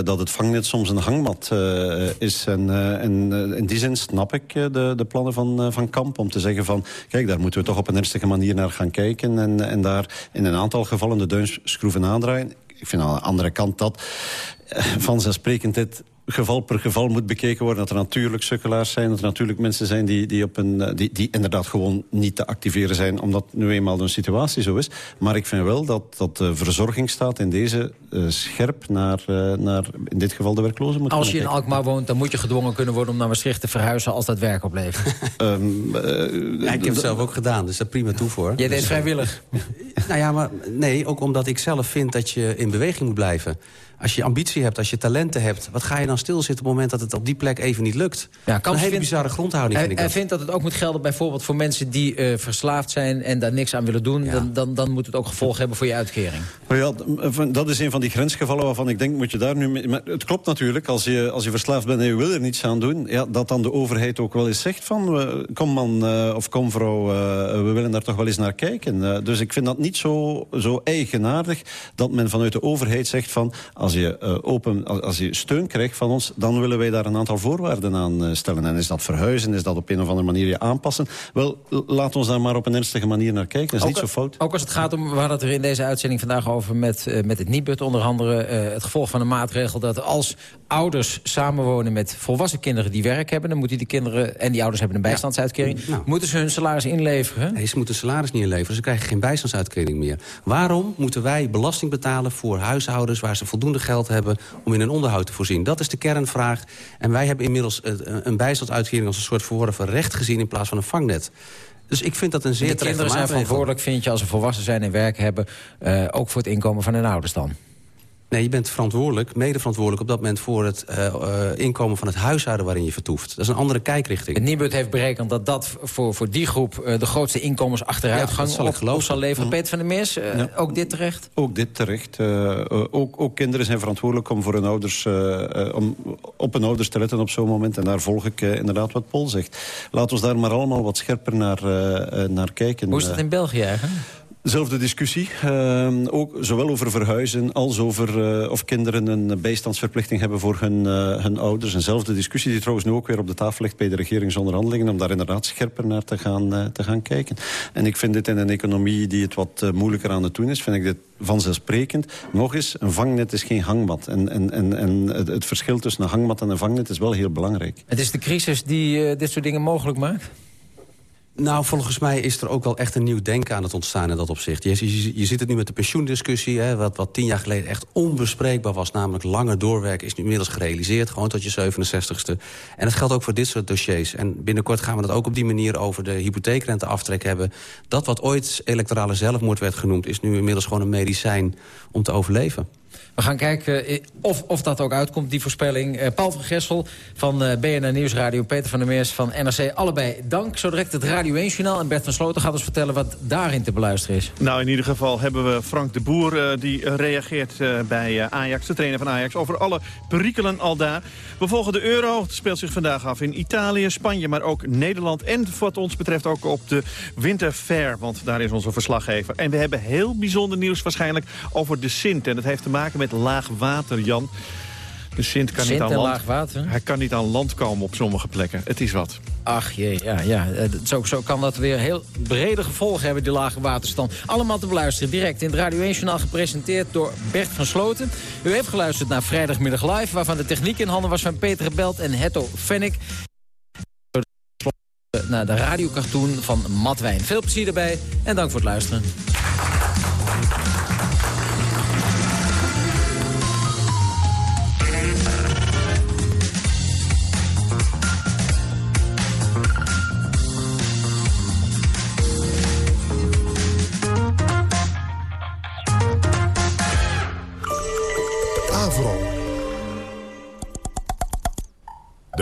dat het vangnet soms een hangmat is. En, en in die zin snap ik de, de plannen van, van Kamp om te zeggen van... kijk, daar moeten we toch op een ernstige manier naar gaan kijken... en, en daar in een aantal gevallen de duimschroeven aandraaien ik vind aan de andere kant dat vanzelfsprekend dit geval per geval moet bekeken worden. Dat er natuurlijk sukkelaars zijn. Dat er natuurlijk mensen zijn die, die, op een, die, die inderdaad gewoon niet te activeren zijn. Omdat nu eenmaal een situatie zo is. Maar ik vind wel dat, dat de verzorgingsstaat in deze uh, scherp naar, uh, naar in dit geval de werklozen moet Als je in Alkmaar woont, dan moet je gedwongen kunnen worden om naar Maastricht te verhuizen als dat werk oplevert. um, <laughs> uh, ja, ik heb het zelf ook gedaan, dus dat prima toe voor. Jij deed vrijwillig? Nou ja, maar nee, ook omdat ik zelf vind dat je in beweging moet blijven. Als je ambitie hebt, als je talenten hebt... wat ga je dan stilzitten op het moment dat het op die plek even niet lukt? Ja, een hele bizarre grondhouding vind ik Hij vindt dat het ook moet gelden bijvoorbeeld voor mensen die uh, verslaafd zijn... en daar niks aan willen doen. Dan, dan, dan moet het ook gevolg hebben voor je uitkering. Maar ja, dat is een van die grensgevallen waarvan ik denk... moet je daar nu mee, maar het klopt natuurlijk, als je, als je verslaafd bent en je wil er niets aan doen... Ja, dat dan de overheid ook wel eens zegt van... kom man uh, of kom vrouw, uh, we willen daar toch wel eens naar kijken. dus ik vind dat niet zo, zo eigenaardig dat men vanuit de overheid zegt van als je, uh, open, als je steun krijgt van ons... dan willen wij daar een aantal voorwaarden aan uh, stellen. En is dat verhuizen, is dat op een of andere manier je aanpassen? Wel, laat ons daar maar op een ernstige manier naar kijken. Dat is ook, niet zo fout. Ook als het gaat om, we hadden het er in deze uitzending vandaag over... met, uh, met het Nibud onder andere, het gevolg van de maatregel... dat als ouders samenwonen met volwassen kinderen die werk hebben... dan moeten die kinderen, en die ouders hebben een bijstandsuitkering... Ja. Nou. moeten ze hun salaris inleveren? Nee, ze moeten salaris niet inleveren. Ze krijgen geen bijstandsuitkering meer. Waarom moeten wij belasting betalen voor huishoudens... waar ze voldoende geld hebben om in een onderhoud te voorzien? Dat is de kernvraag. En wij hebben inmiddels een bijstandsuitkering als een soort verworven recht gezien... in plaats van een vangnet. Dus ik vind dat een zeer De kinderen zijn verantwoordelijk, vind je, als ze volwassen zijn en werk hebben... Uh, ook voor het inkomen van hun ouders dan? Nee, je bent verantwoordelijk, mede verantwoordelijk op dat moment... voor het uh, uh, inkomen van het huishouden waarin je vertoeft. Dat is een andere kijkrichting. Het Nibud heeft berekend dat dat voor, voor die groep... Uh, de grootste inkomensachteruitgang ja, zal, op, op zal leveren. Mm. Peter van der Meers, ja. ook dit terecht? Ook dit terecht. ook, ook kinderen zijn verantwoordelijk om, voor hun ouders, om op hun ouders te letten op zo'n moment. En daar volg ik inderdaad wat Paul zegt. Laat ons daar maar allemaal wat scherper naar, naar kijken. Hoe is dat in België eigenlijk? Zelfde discussie. Uh, ook zowel over verhuizen als over uh, of kinderen een bijstandsverplichting hebben voor hun, uh, hun ouders. Eenzelfde discussie die trouwens nu ook weer op de tafel ligt bij de regeringsonderhandelingen. Om daar inderdaad scherper naar te gaan, uh, te gaan kijken. En ik vind dit in een economie die het wat moeilijker aan het doen is, vind ik dit vanzelfsprekend. Nog eens, een vangnet is geen hangmat. En, en, en, en het verschil tussen een hangmat en een vangnet is wel heel belangrijk. Het is de crisis die dit soort dingen mogelijk maakt? Nou, volgens mij is er ook wel echt een nieuw denken aan het ontstaan in dat opzicht. Je, je, ziet het nu met de pensioendiscussie. Hè, wat, wat tien jaar geleden echt onbespreekbaar was... namelijk langer doorwerken, is nu inmiddels gerealiseerd. Gewoon tot je 67ste. En dat geldt ook voor dit soort dossiers. En binnenkort gaan we dat ook op die manier over de hypotheekrenteaftrek hebben. Dat wat ooit electorale zelfmoord werd genoemd... is nu inmiddels gewoon een medicijn om te overleven. We gaan kijken eh, of, of dat ook uitkomt, die voorspelling. Uh, Paul van Gessel van uh, BNR Nieuwsradio, Peter van der Meers van NRC. Allebei dank. Zo direct het Radio 1-journaal. En Bert van Sloten gaat ons vertellen wat daarin te beluisteren is. Nou, in ieder geval hebben we Frank de Boer... Die reageert bij Ajax, de trainer van Ajax... over alle perikelen al daar. We volgen de euro. Het speelt zich vandaag af in Italië, Spanje... maar ook Nederland en wat ons betreft ook op de Winterfair. Want daar is onze verslaggever. En we hebben heel bijzonder nieuws waarschijnlijk over de Sint. En dat heeft te maken met met laag water, Jan. De Sint kan Sint niet aan land. Water? Hij kan niet aan land komen op sommige plekken. Het is wat. Ach jee, ja, ja. Eh, zo, zo kan dat weer heel brede gevolgen hebben, die lage waterstand. Allemaal te beluisteren, direct in het Radio 1 Journaal gepresenteerd door Bert van Sloten. U heeft geluisterd naar Vrijdagmiddag Live, waarvan de techniek in handen was van Peter Belt en Hetto Fennik. Naar de radiocartoon van Matt Wijn. Veel plezier erbij en dank voor het luisteren.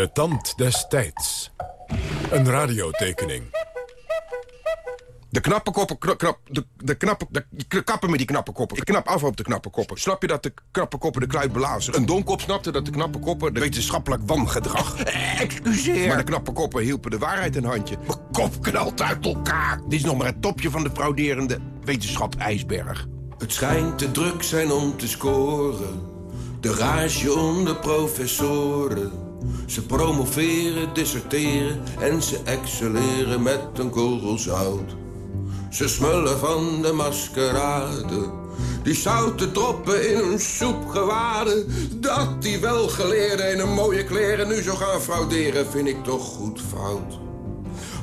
De tand des tijds. Een radiotekening. De knappe koppen, knap, de, de knappe, de, kappen met die knappe koppen. Ik knap af op de knappe koppen. Snap je dat de knappe koppen de kluit belazen? Een domkop snapte dat de knappe koppen de wetenschappelijk wangedrag... Eh, excuseer. Maar de knappe koppen hielpen de waarheid een handje. Mijn kop knalt uit elkaar. Dit is nog maar het topje van de frauderende wetenschap-ijsberg. Het schijnt te druk zijn om te scoren. De rage onder professoren. Ze promoveren, disserteren en ze excelleren met een korrel zout. Ze smullen van de maskerade, die zouten droppen in hun soepgewaden. Dat die welgeleerden in een mooie kleren nu zo gaan frauderen, vind ik toch goed fout.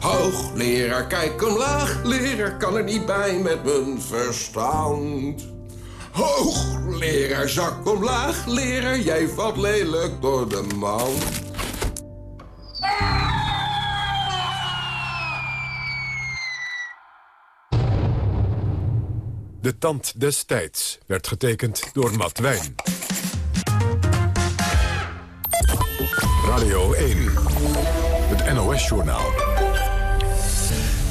Hoogleraar, kijk omlaag, leraar kan er niet bij met mijn verstand. Hoogleraar, zak omlaag, leraar, jij valt lelijk door de mand. De tand des tijds werd getekend door Matt Wijn. Radio 1, het NOS-journaal.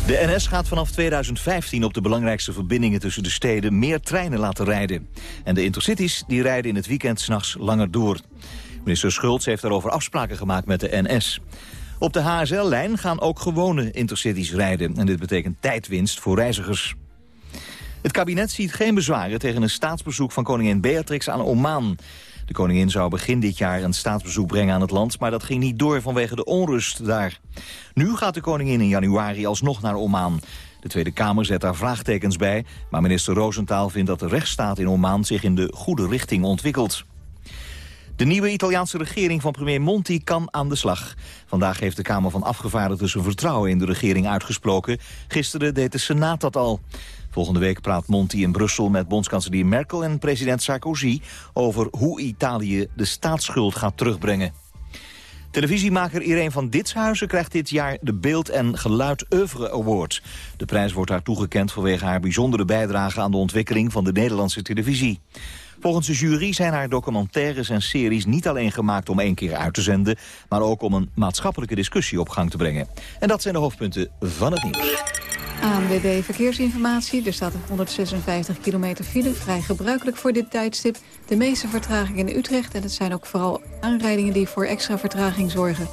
De NS gaat vanaf 2015 op de belangrijkste verbindingen tussen de steden meer treinen laten rijden. En de intercities die rijden in het weekend s'nachts langer door. Minister Schultz heeft daarover afspraken gemaakt met de NS. Op de HSL-lijn gaan ook gewone intercities rijden. En dit betekent tijdwinst voor reizigers. Het kabinet ziet geen bezwaren tegen een staatsbezoek van koningin Beatrix aan Oman. De koningin zou begin dit jaar een staatsbezoek brengen aan het land... maar dat ging niet door vanwege de onrust daar. Nu gaat de koningin in januari alsnog naar Oman. De Tweede Kamer zet daar vraagtekens bij... maar minister Roosentaal vindt dat de rechtsstaat in Oman zich in de goede richting ontwikkelt. De nieuwe Italiaanse regering van premier Monti kan aan de slag. Vandaag heeft de Kamer van Afgevaardigden zijn vertrouwen in de regering uitgesproken. Gisteren deed de Senaat dat al. Volgende week praat Monti in Brussel met bondskanselier Merkel en president Sarkozy... over hoe Italië de staatsschuld gaat terugbrengen. Televisiemaker Irene van Ditshuizen krijgt dit jaar de Beeld en Geluid Oeuvre Award. De prijs wordt haar toegekend vanwege haar bijzondere bijdrage aan de ontwikkeling van de Nederlandse televisie. Volgens de jury zijn haar documentaires en series niet alleen gemaakt om één keer uit te zenden, maar ook om een maatschappelijke discussie op gang te brengen. En dat zijn de hoofdpunten van het nieuws. ANWB Verkeersinformatie. Er staat een 156 kilometer file, vrij gebruikelijk voor dit tijdstip. De meeste vertragingen in Utrecht en het zijn ook vooral aanrijdingen die voor extra vertraging zorgen.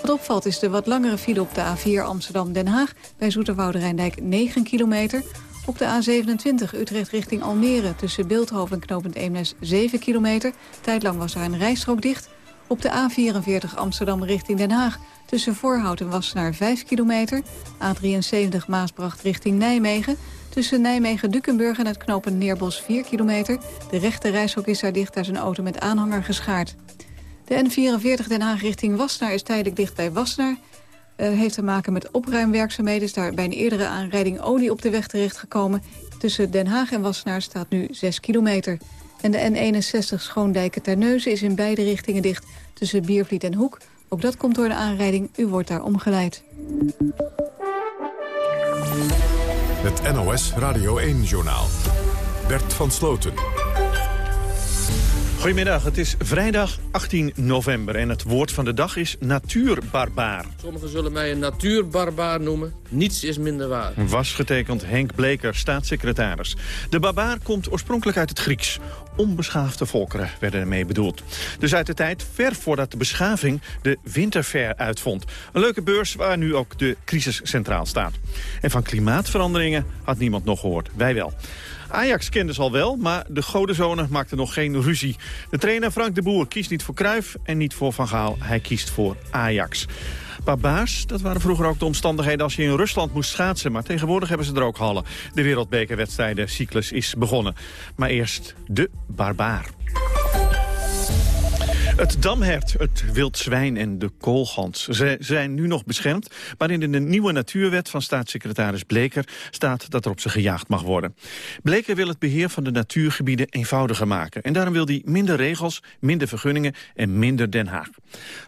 Wat opvalt is de wat langere file op de A4 Amsterdam-Den Haag... bij Zoeterwoude Rijndijk 9 kilometer. Op de A27 Utrecht richting Almere tussen Beeldhoven en Knopend Eemnes 7 kilometer. Tijdlang was daar een rijstrook dicht. Op de A44 Amsterdam richting Den Haag tussen Voorhout en Wassenaar 5 kilometer. A73 Maasbracht richting Nijmegen. Tussen Nijmegen-Dukenburg en het knooppunt Neerbos 4 kilometer. De rechte reishok is daar dicht, daar zijn auto met aanhanger geschaard. De N44 Den Haag richting Wassenaar is tijdelijk dicht bij Wassenaar. Uh, heeft te maken met opruimwerkzaamheden. Is daar bij een eerdere aanrijding olie op de weg terechtgekomen. Tussen Den Haag en Wassenaar staat nu 6 kilometer. En de N61 Schoondijken-Terneuzen is in beide richtingen dicht... tussen Biervliet en Hoek. Ook dat komt door de aanrijding. U wordt daar omgeleid. Het NOS Radio 1-journaal. Bert van Sloten. Goedemiddag, het is vrijdag 18 november en het woord van de dag is natuurbarbaar. Sommigen zullen mij een natuurbarbaar noemen. Niets is minder waar. Was getekend Henk Bleker, staatssecretaris. De barbaar komt oorspronkelijk uit het Grieks. Onbeschaafde volkeren werden ermee bedoeld. Dus uit de tijd ver voordat de beschaving de winterfair uitvond. Een leuke beurs waar nu ook de crisis centraal staat. En van klimaatveranderingen had niemand nog gehoord. Wij wel. Ajax kende ze al wel, maar de godenzonen maakten nog geen ruzie. De trainer Frank de Boer kiest niet voor Kruif en niet voor Van Gaal. Hij kiest voor Ajax. Barbaars, dat waren vroeger ook de omstandigheden als je in Rusland moest schaatsen. Maar tegenwoordig hebben ze er ook hallen. De wereldbekerwedstrijden cyclus is begonnen. Maar eerst de barbaar. Het damhert, het wild zwijn en de koolgans ze zijn nu nog beschermd... maar in de nieuwe natuurwet van staatssecretaris Bleker... staat dat er op ze gejaagd mag worden. Bleker wil het beheer van de natuurgebieden eenvoudiger maken. En daarom wil hij minder regels, minder vergunningen en minder Den Haag.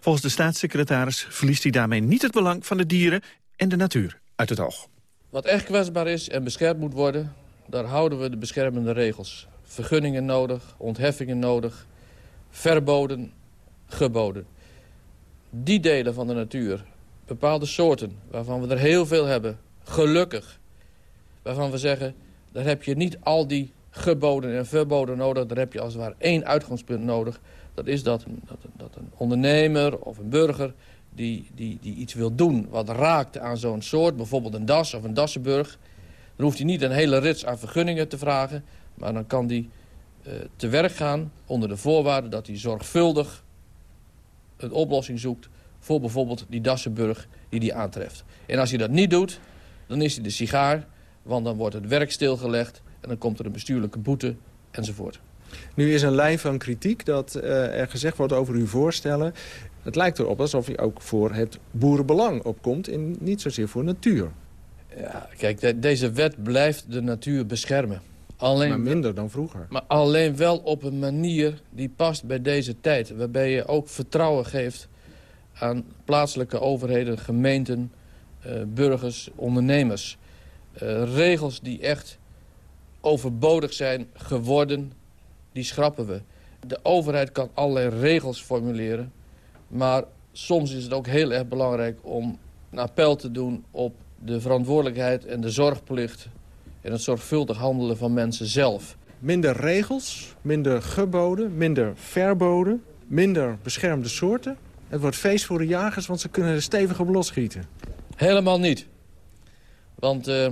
Volgens de staatssecretaris verliest hij daarmee niet het belang van de dieren en de natuur uit het oog. Wat echt kwetsbaar is en beschermd moet worden... daar houden we de beschermende regels. Vergunningen nodig, ontheffingen nodig verboden, geboden. Die delen van de natuur, bepaalde soorten, waarvan we er heel veel hebben, gelukkig. Waarvan we zeggen, daar heb je niet al die geboden en verboden nodig. Daar heb je als het ware één uitgangspunt nodig. Dat is dat, dat, dat een ondernemer of een burger die, die, die iets wil doen wat raakt aan zo'n soort, bijvoorbeeld een das of een dassenburg, dan hoeft hij niet een hele rits aan vergunningen te vragen, maar dan kan die te werk gaan onder de voorwaarde dat hij zorgvuldig een oplossing zoekt voor bijvoorbeeld die Dassenburg die hij aantreft. En als hij dat niet doet, dan is hij de sigaar, want dan wordt het werk stilgelegd en dan komt er een bestuurlijke boete enzovoort. Nu is een lijn van kritiek dat uh, er gezegd wordt over uw voorstellen. Het lijkt erop alsof u ook voor het boerenbelang opkomt en niet zozeer voor natuur. Ja, kijk, de, deze wet blijft de natuur beschermen. Alleen, maar minder dan vroeger. Maar alleen wel op een manier die past bij deze tijd. Waarbij je ook vertrouwen geeft aan plaatselijke overheden, gemeenten, uh, burgers, ondernemers. Uh, regels die echt overbodig zijn geworden, die schrappen we. De overheid kan allerlei regels formuleren, maar soms is het ook heel erg belangrijk om een appel te doen op de verantwoordelijkheid en de zorgplicht en het zorgvuldig handelen van mensen zelf. Minder regels, minder geboden, minder verboden, minder beschermde soorten. Het wordt feest voor de jagers, want ze kunnen er stevig op losschieten. Helemaal niet. Want uh,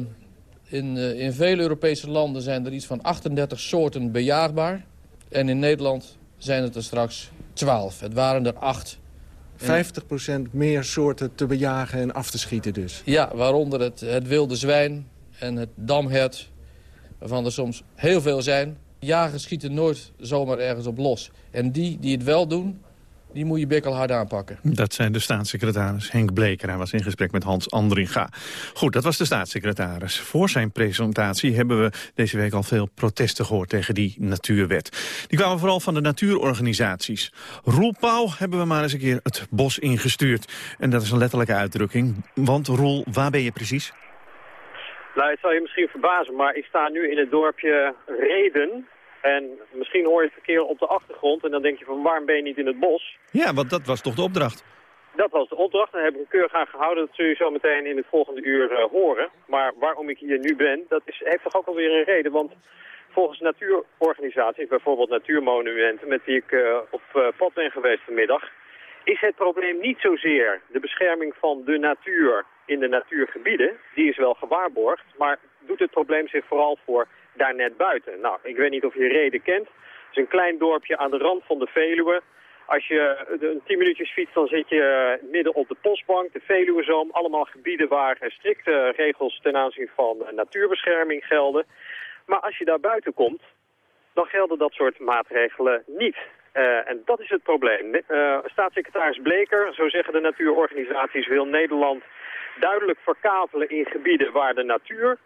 in, uh, in vele Europese landen zijn er iets van 38 soorten bejaagbaar. En in Nederland zijn het er straks 12. Het waren er 8. 50% meer soorten te bejagen en af te schieten dus. Ja, waaronder het, het wilde zwijn en het damhert, waarvan er soms heel veel zijn. Jagers schieten nooit zomaar ergens op los. En die die het wel doen, die moet je bikkel hard aanpakken. Dat zijn de staatssecretaris Henk Bleker. Hij was in gesprek met Hans Andringa. Goed, dat was de staatssecretaris. Voor zijn presentatie hebben we deze week al veel protesten gehoord tegen die natuurwet. Die kwamen vooral van de natuurorganisaties. Roel Pauw hebben we maar eens een keer het bos ingestuurd. En dat is een letterlijke uitdrukking. Want Roel, waar ben je precies? Nou, het zal je misschien verbazen, maar ik sta nu in het dorpje Reden. En misschien hoor je het verkeer op de achtergrond en dan denk je van waarom ben je niet in het bos? Ja, want dat was toch de opdracht? Dat was de opdracht. Daar heb ik een keurig aan gehouden. Dat zul je zo meteen in het volgende uur uh, horen. Maar waarom ik hier nu ben, dat is, heeft toch ook alweer een reden. Want volgens natuurorganisaties, bijvoorbeeld Natuurmonumenten, met wie ik uh, op uh, pad ben geweest vanmiddag, is het probleem niet zozeer de bescherming van de natuur in de natuurgebieden. Die is wel gewaarborgd, maar doet het probleem zich vooral voor daar net buiten. Nou, ik weet niet of je Reden kent. Het is een klein dorpje aan de rand van de Veluwe. Als je een tien minuutjes fietst, dan zit je midden op de Postbank, de Veluwezoom. Allemaal gebieden waar strikte regels ten aanzien van natuurbescherming gelden. Maar als je daar buiten komt, dan gelden dat soort maatregelen niet. En dat is het probleem. Staatssecretaris Bleker, zo zeggen de natuurorganisaties, wil Nederland duidelijk verkavelen in gebieden waar de natuur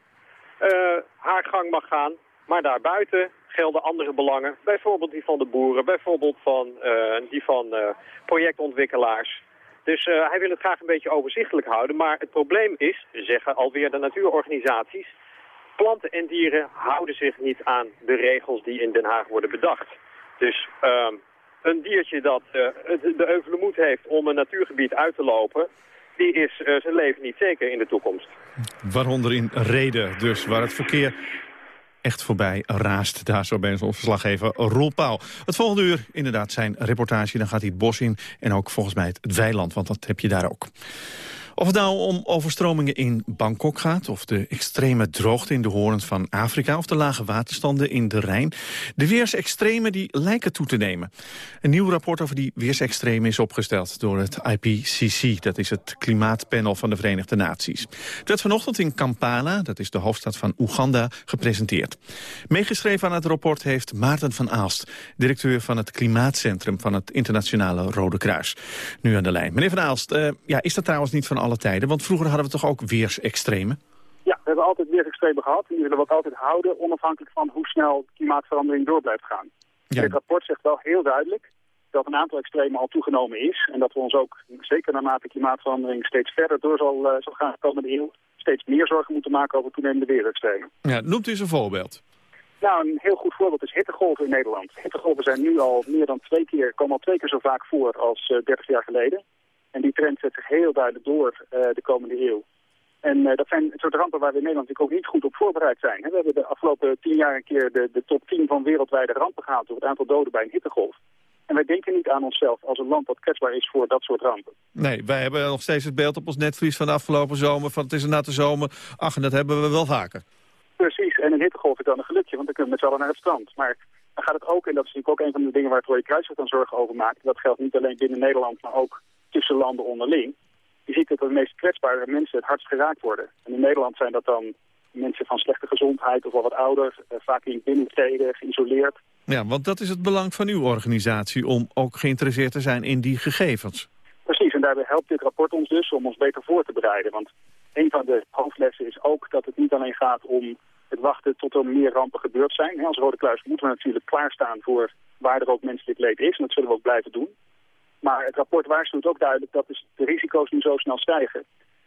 uh, haar gang mag gaan. Maar daarbuiten gelden andere belangen. Bijvoorbeeld die van de boeren, bijvoorbeeld van, uh, die van uh, projectontwikkelaars. Dus hij wil het graag een beetje overzichtelijk houden. Maar het probleem is, zeggen alweer de natuurorganisaties... planten en dieren houden zich niet aan de regels die in Den Haag worden bedacht. Dus uh, een diertje dat de euvele moed heeft om een natuurgebied uit te lopen die is uh, zijn leven niet zeker in de toekomst. Waaronder in Reden dus, waar het verkeer echt voorbij raast. Daar zo bij ons verslaggever Roel. Het volgende uur inderdaad zijn reportage. Dan gaat hij het bos in en ook volgens mij het weiland, want dat heb je daar ook. Of het nou om overstromingen in Bangkok gaat... of de extreme droogte in de horens van Afrika... of de lage waterstanden in de Rijn. De weersextremen die lijken toe te nemen. Een nieuw rapport over die weersextremen is opgesteld door het IPCC. Dat is het klimaatpanel van de Verenigde Naties. Het werd vanochtend in Kampala, dat is de hoofdstad van Oeganda, gepresenteerd. Meegeschreven aan het rapport heeft Maarten van Aalst... directeur van het Klimaatcentrum van het Internationale Rode Kruis. Nu aan de lijn. Meneer van Aalst, uh, ja, is dat trouwens niet van alle tijden? Want vroeger hadden we toch ook weersextremen? Ja, we hebben altijd weersextremen gehad. En die willen we ook altijd houden, onafhankelijk van hoe snel klimaatverandering door blijft gaan. Ja. Het rapport zegt wel heel duidelijk dat een aantal extremen al toegenomen is. En dat we ons ook, zeker naarmate klimaatverandering steeds verder door zal, uh, zal gaan de eeuw, steeds meer zorgen moeten maken over toenemende weersextremen. Ja, noemt u eens een voorbeeld. Nou, een heel goed voorbeeld is hittegolven in Nederland. Hittegolven zijn nu al meer dan twee keer, komen al twee keer zo vaak voor als uh, 30 jaar geleden. En die trend zet zich heel duidelijk door uh, de komende eeuw. En uh, dat zijn het soort rampen waar we in Nederland natuurlijk ook niet goed op voorbereid zijn. We hebben de afgelopen tien jaar een keer de, de top 10 van wereldwijde rampen gehaald door het aantal doden bij een hittegolf. En wij denken niet aan onszelf als een land dat kwetsbaar is voor dat soort rampen. Nee, wij hebben nog steeds het beeld op ons netvlies van de afgelopen zomer... van het is een natte zomer. Ach, en dat hebben we wel vaker. Precies, en een hittegolf is dan een gelukje, want dan kunnen we met z'n allen naar het strand. Maar dan gaat het ook, en dat is natuurlijk ook een van de dingen waar het Rode Kruis zich dan zorgen over maakt... dat geldt niet alleen binnen Nederland, maar ook tussen landen onderling. Je ziet dat de meest kwetsbare mensen het hardst geraakt worden. En in Nederland zijn dat dan mensen van slechte gezondheid of al wat ouder, uh, vaak in binnensteden, geïsoleerd. Ja, want dat is het belang van uw organisatie, om ook geïnteresseerd te zijn in die gegevens. Precies, en daarbij helpt dit rapport ons dus om ons beter voor te bereiden. Want een van de hoofdlessen is ook dat het niet alleen gaat om het wachten tot er meer rampen gebeurd zijn. Als Rode Kruis moeten we natuurlijk klaarstaan voor waar er ook menselijk leed is. En dat zullen we ook blijven doen. Maar het rapport waarschuwt ook duidelijk dat de risico's nu zo snel stijgen.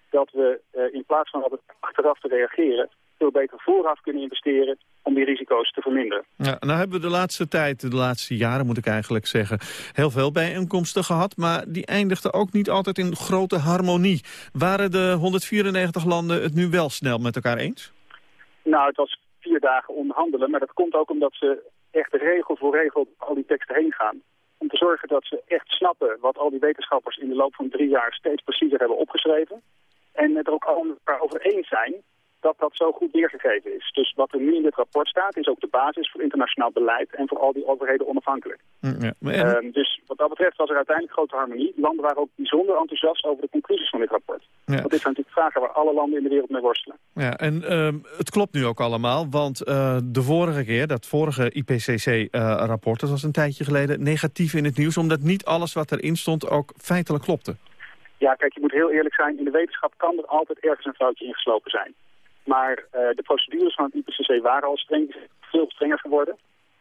Dat we uh, in plaats van altijd achteraf te reageren, veel beter vooraf kunnen investeren om die risico's te verminderen. Ja, nou hebben we de laatste tijd, de laatste jaren moet ik eigenlijk zeggen, heel veel bijeenkomsten gehad. Maar die eindigden ook niet altijd in grote harmonie. Waren de 194 landen het nu wel snel met elkaar eens? Nou, het was vier dagen onderhandelen, maar dat komt ook omdat ze echt regel voor regel al die teksten heen gaan. Om te zorgen dat ze echt snappen wat al die wetenschappers in de loop van drie jaar steeds preciezer hebben opgeschreven. En het er ook allemaal over eens zijn dat dat zo goed weergegeven is. Dus wat er nu in dit rapport staat is ook de basis voor internationaal beleid en voor al die overheden onafhankelijk. Mm, ja, Ehm, dus wat dat betreft was er uiteindelijk grote harmonie. Landen waren ook bijzonder enthousiast over de conclusies van dit rapport. Ja. Want dit zijn natuurlijk vragen waar alle landen in de wereld mee worstelen. Ja, en ehm, het klopt nu ook allemaal, want eh, de vorige keer, dat vorige IPCC-rapport, dat was een tijdje geleden, negatief in het nieuws, omdat niet alles wat erin stond ook feitelijk klopte. Ja, kijk, je moet heel eerlijk zijn. In de wetenschap kan er altijd ergens een foutje ingeslopen zijn. Maar eh, de procedures van het IPCC waren al streng, veel strenger geworden.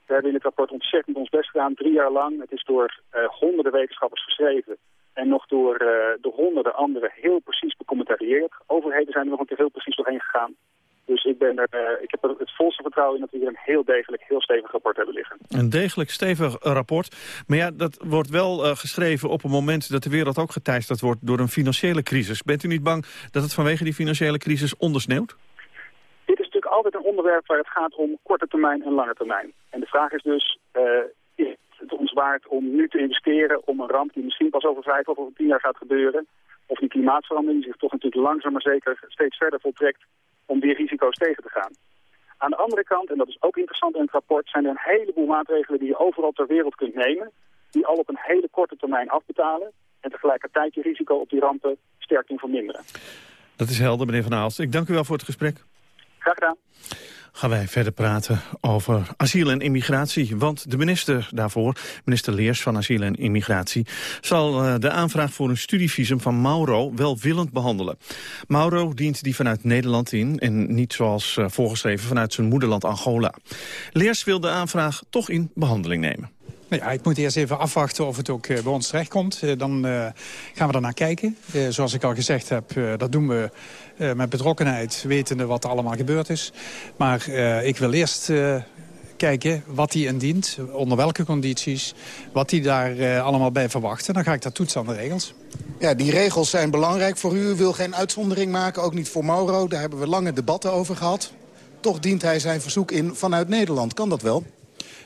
We hebben in het rapport ontzettend ons best gedaan, drie jaar lang. Het is door eh, honderden wetenschappers geschreven. En nog door, eh, door honderden anderen heel precies becommentarieerd. Overheden zijn er nog een keer heel precies doorheen gegaan. Dus ik, ben er, ik heb er het volste vertrouwen in dat we hier een heel degelijk, heel stevig rapport hebben liggen. Een degelijk stevig rapport. Maar ja, dat wordt wel geschreven op een moment dat de wereld ook geteisterd wordt door een financiële crisis. Bent u niet bang dat het vanwege die financiële crisis ondersneeuwt? Natuurlijk altijd een onderwerp waar het gaat om korte termijn en lange termijn. En de vraag is dus, eh, is het ons waard om nu te investeren om een ramp die misschien pas over vijf of over tien jaar gaat gebeuren, of die klimaatverandering zich toch natuurlijk langzaam maar zeker steeds verder voltrekt, om die risico's tegen te gaan. Aan de andere kant, en dat is ook interessant in het rapport, zijn er een heleboel maatregelen die je overal ter wereld kunt nemen, die al op een hele korte termijn afbetalen en tegelijkertijd je risico op die rampen sterk doen verminderen. Dat is helder, meneer Van Aalst. Ik dank u wel voor het gesprek. Graag gedaan. gaan wij verder praten over asiel en immigratie. Want de minister daarvoor, minister Leers van Asiel en Immigratie... zal uh, de aanvraag voor een studievisum van Mauro welwillend behandelen. Mauro dient die vanuit Nederland in... en niet zoals uh, voorgeschreven vanuit zijn moederland Angola. Leers wil de aanvraag toch in behandeling nemen. Ja, ik moet eerst even afwachten of het ook uh, bij ons terechtkomt. Uh, dan uh, gaan we daarnaar kijken. zoals ik al gezegd heb, dat doen we met betrokkenheid, wetende wat er allemaal gebeurd is. Maar ik wil eerst kijken wat hij indient, onder welke condities, wat hij daar allemaal bij verwacht. En dan ga ik dat toetsen aan de regels. Ja, die regels zijn belangrijk voor u. U wil geen uitzondering maken, ook niet voor Mauro. Daar hebben we lange debatten over gehad. Toch dient hij zijn verzoek in vanuit Nederland. Kan dat wel?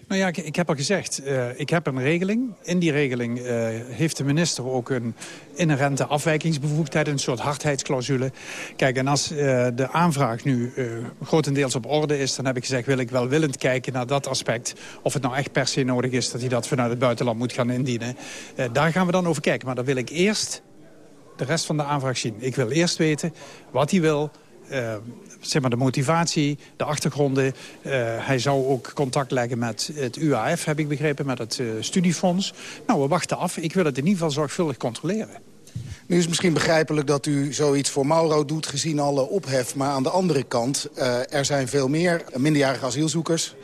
Nou ja, ik, ik heb al gezegd, uh, ik heb een regeling. In die regeling uh, heeft de minister ook een inherente afwijkingsbevoegdheid, een soort hardheidsclausule. Kijk, en als uh, de aanvraag nu grotendeels op orde is, dan heb ik gezegd, wil ik wel willend kijken naar dat aspect. Of het nou echt per se nodig is dat hij dat vanuit het buitenland moet gaan indienen. daar gaan we dan over kijken. Maar dan wil ik eerst de rest van de aanvraag zien. Ik wil eerst weten wat hij wil, uh, zeg maar de motivatie, de achtergronden. Uh, hij zou ook contact leggen met het UAF, heb ik begrepen, met het uh, studiefonds. Nou, we wachten af. Ik wil het in ieder geval zorgvuldig controleren. Nu is het misschien begrijpelijk dat u zoiets voor Mauro doet... gezien alle ophef, maar aan de andere kant... Er zijn veel meer minderjarige asielzoekers...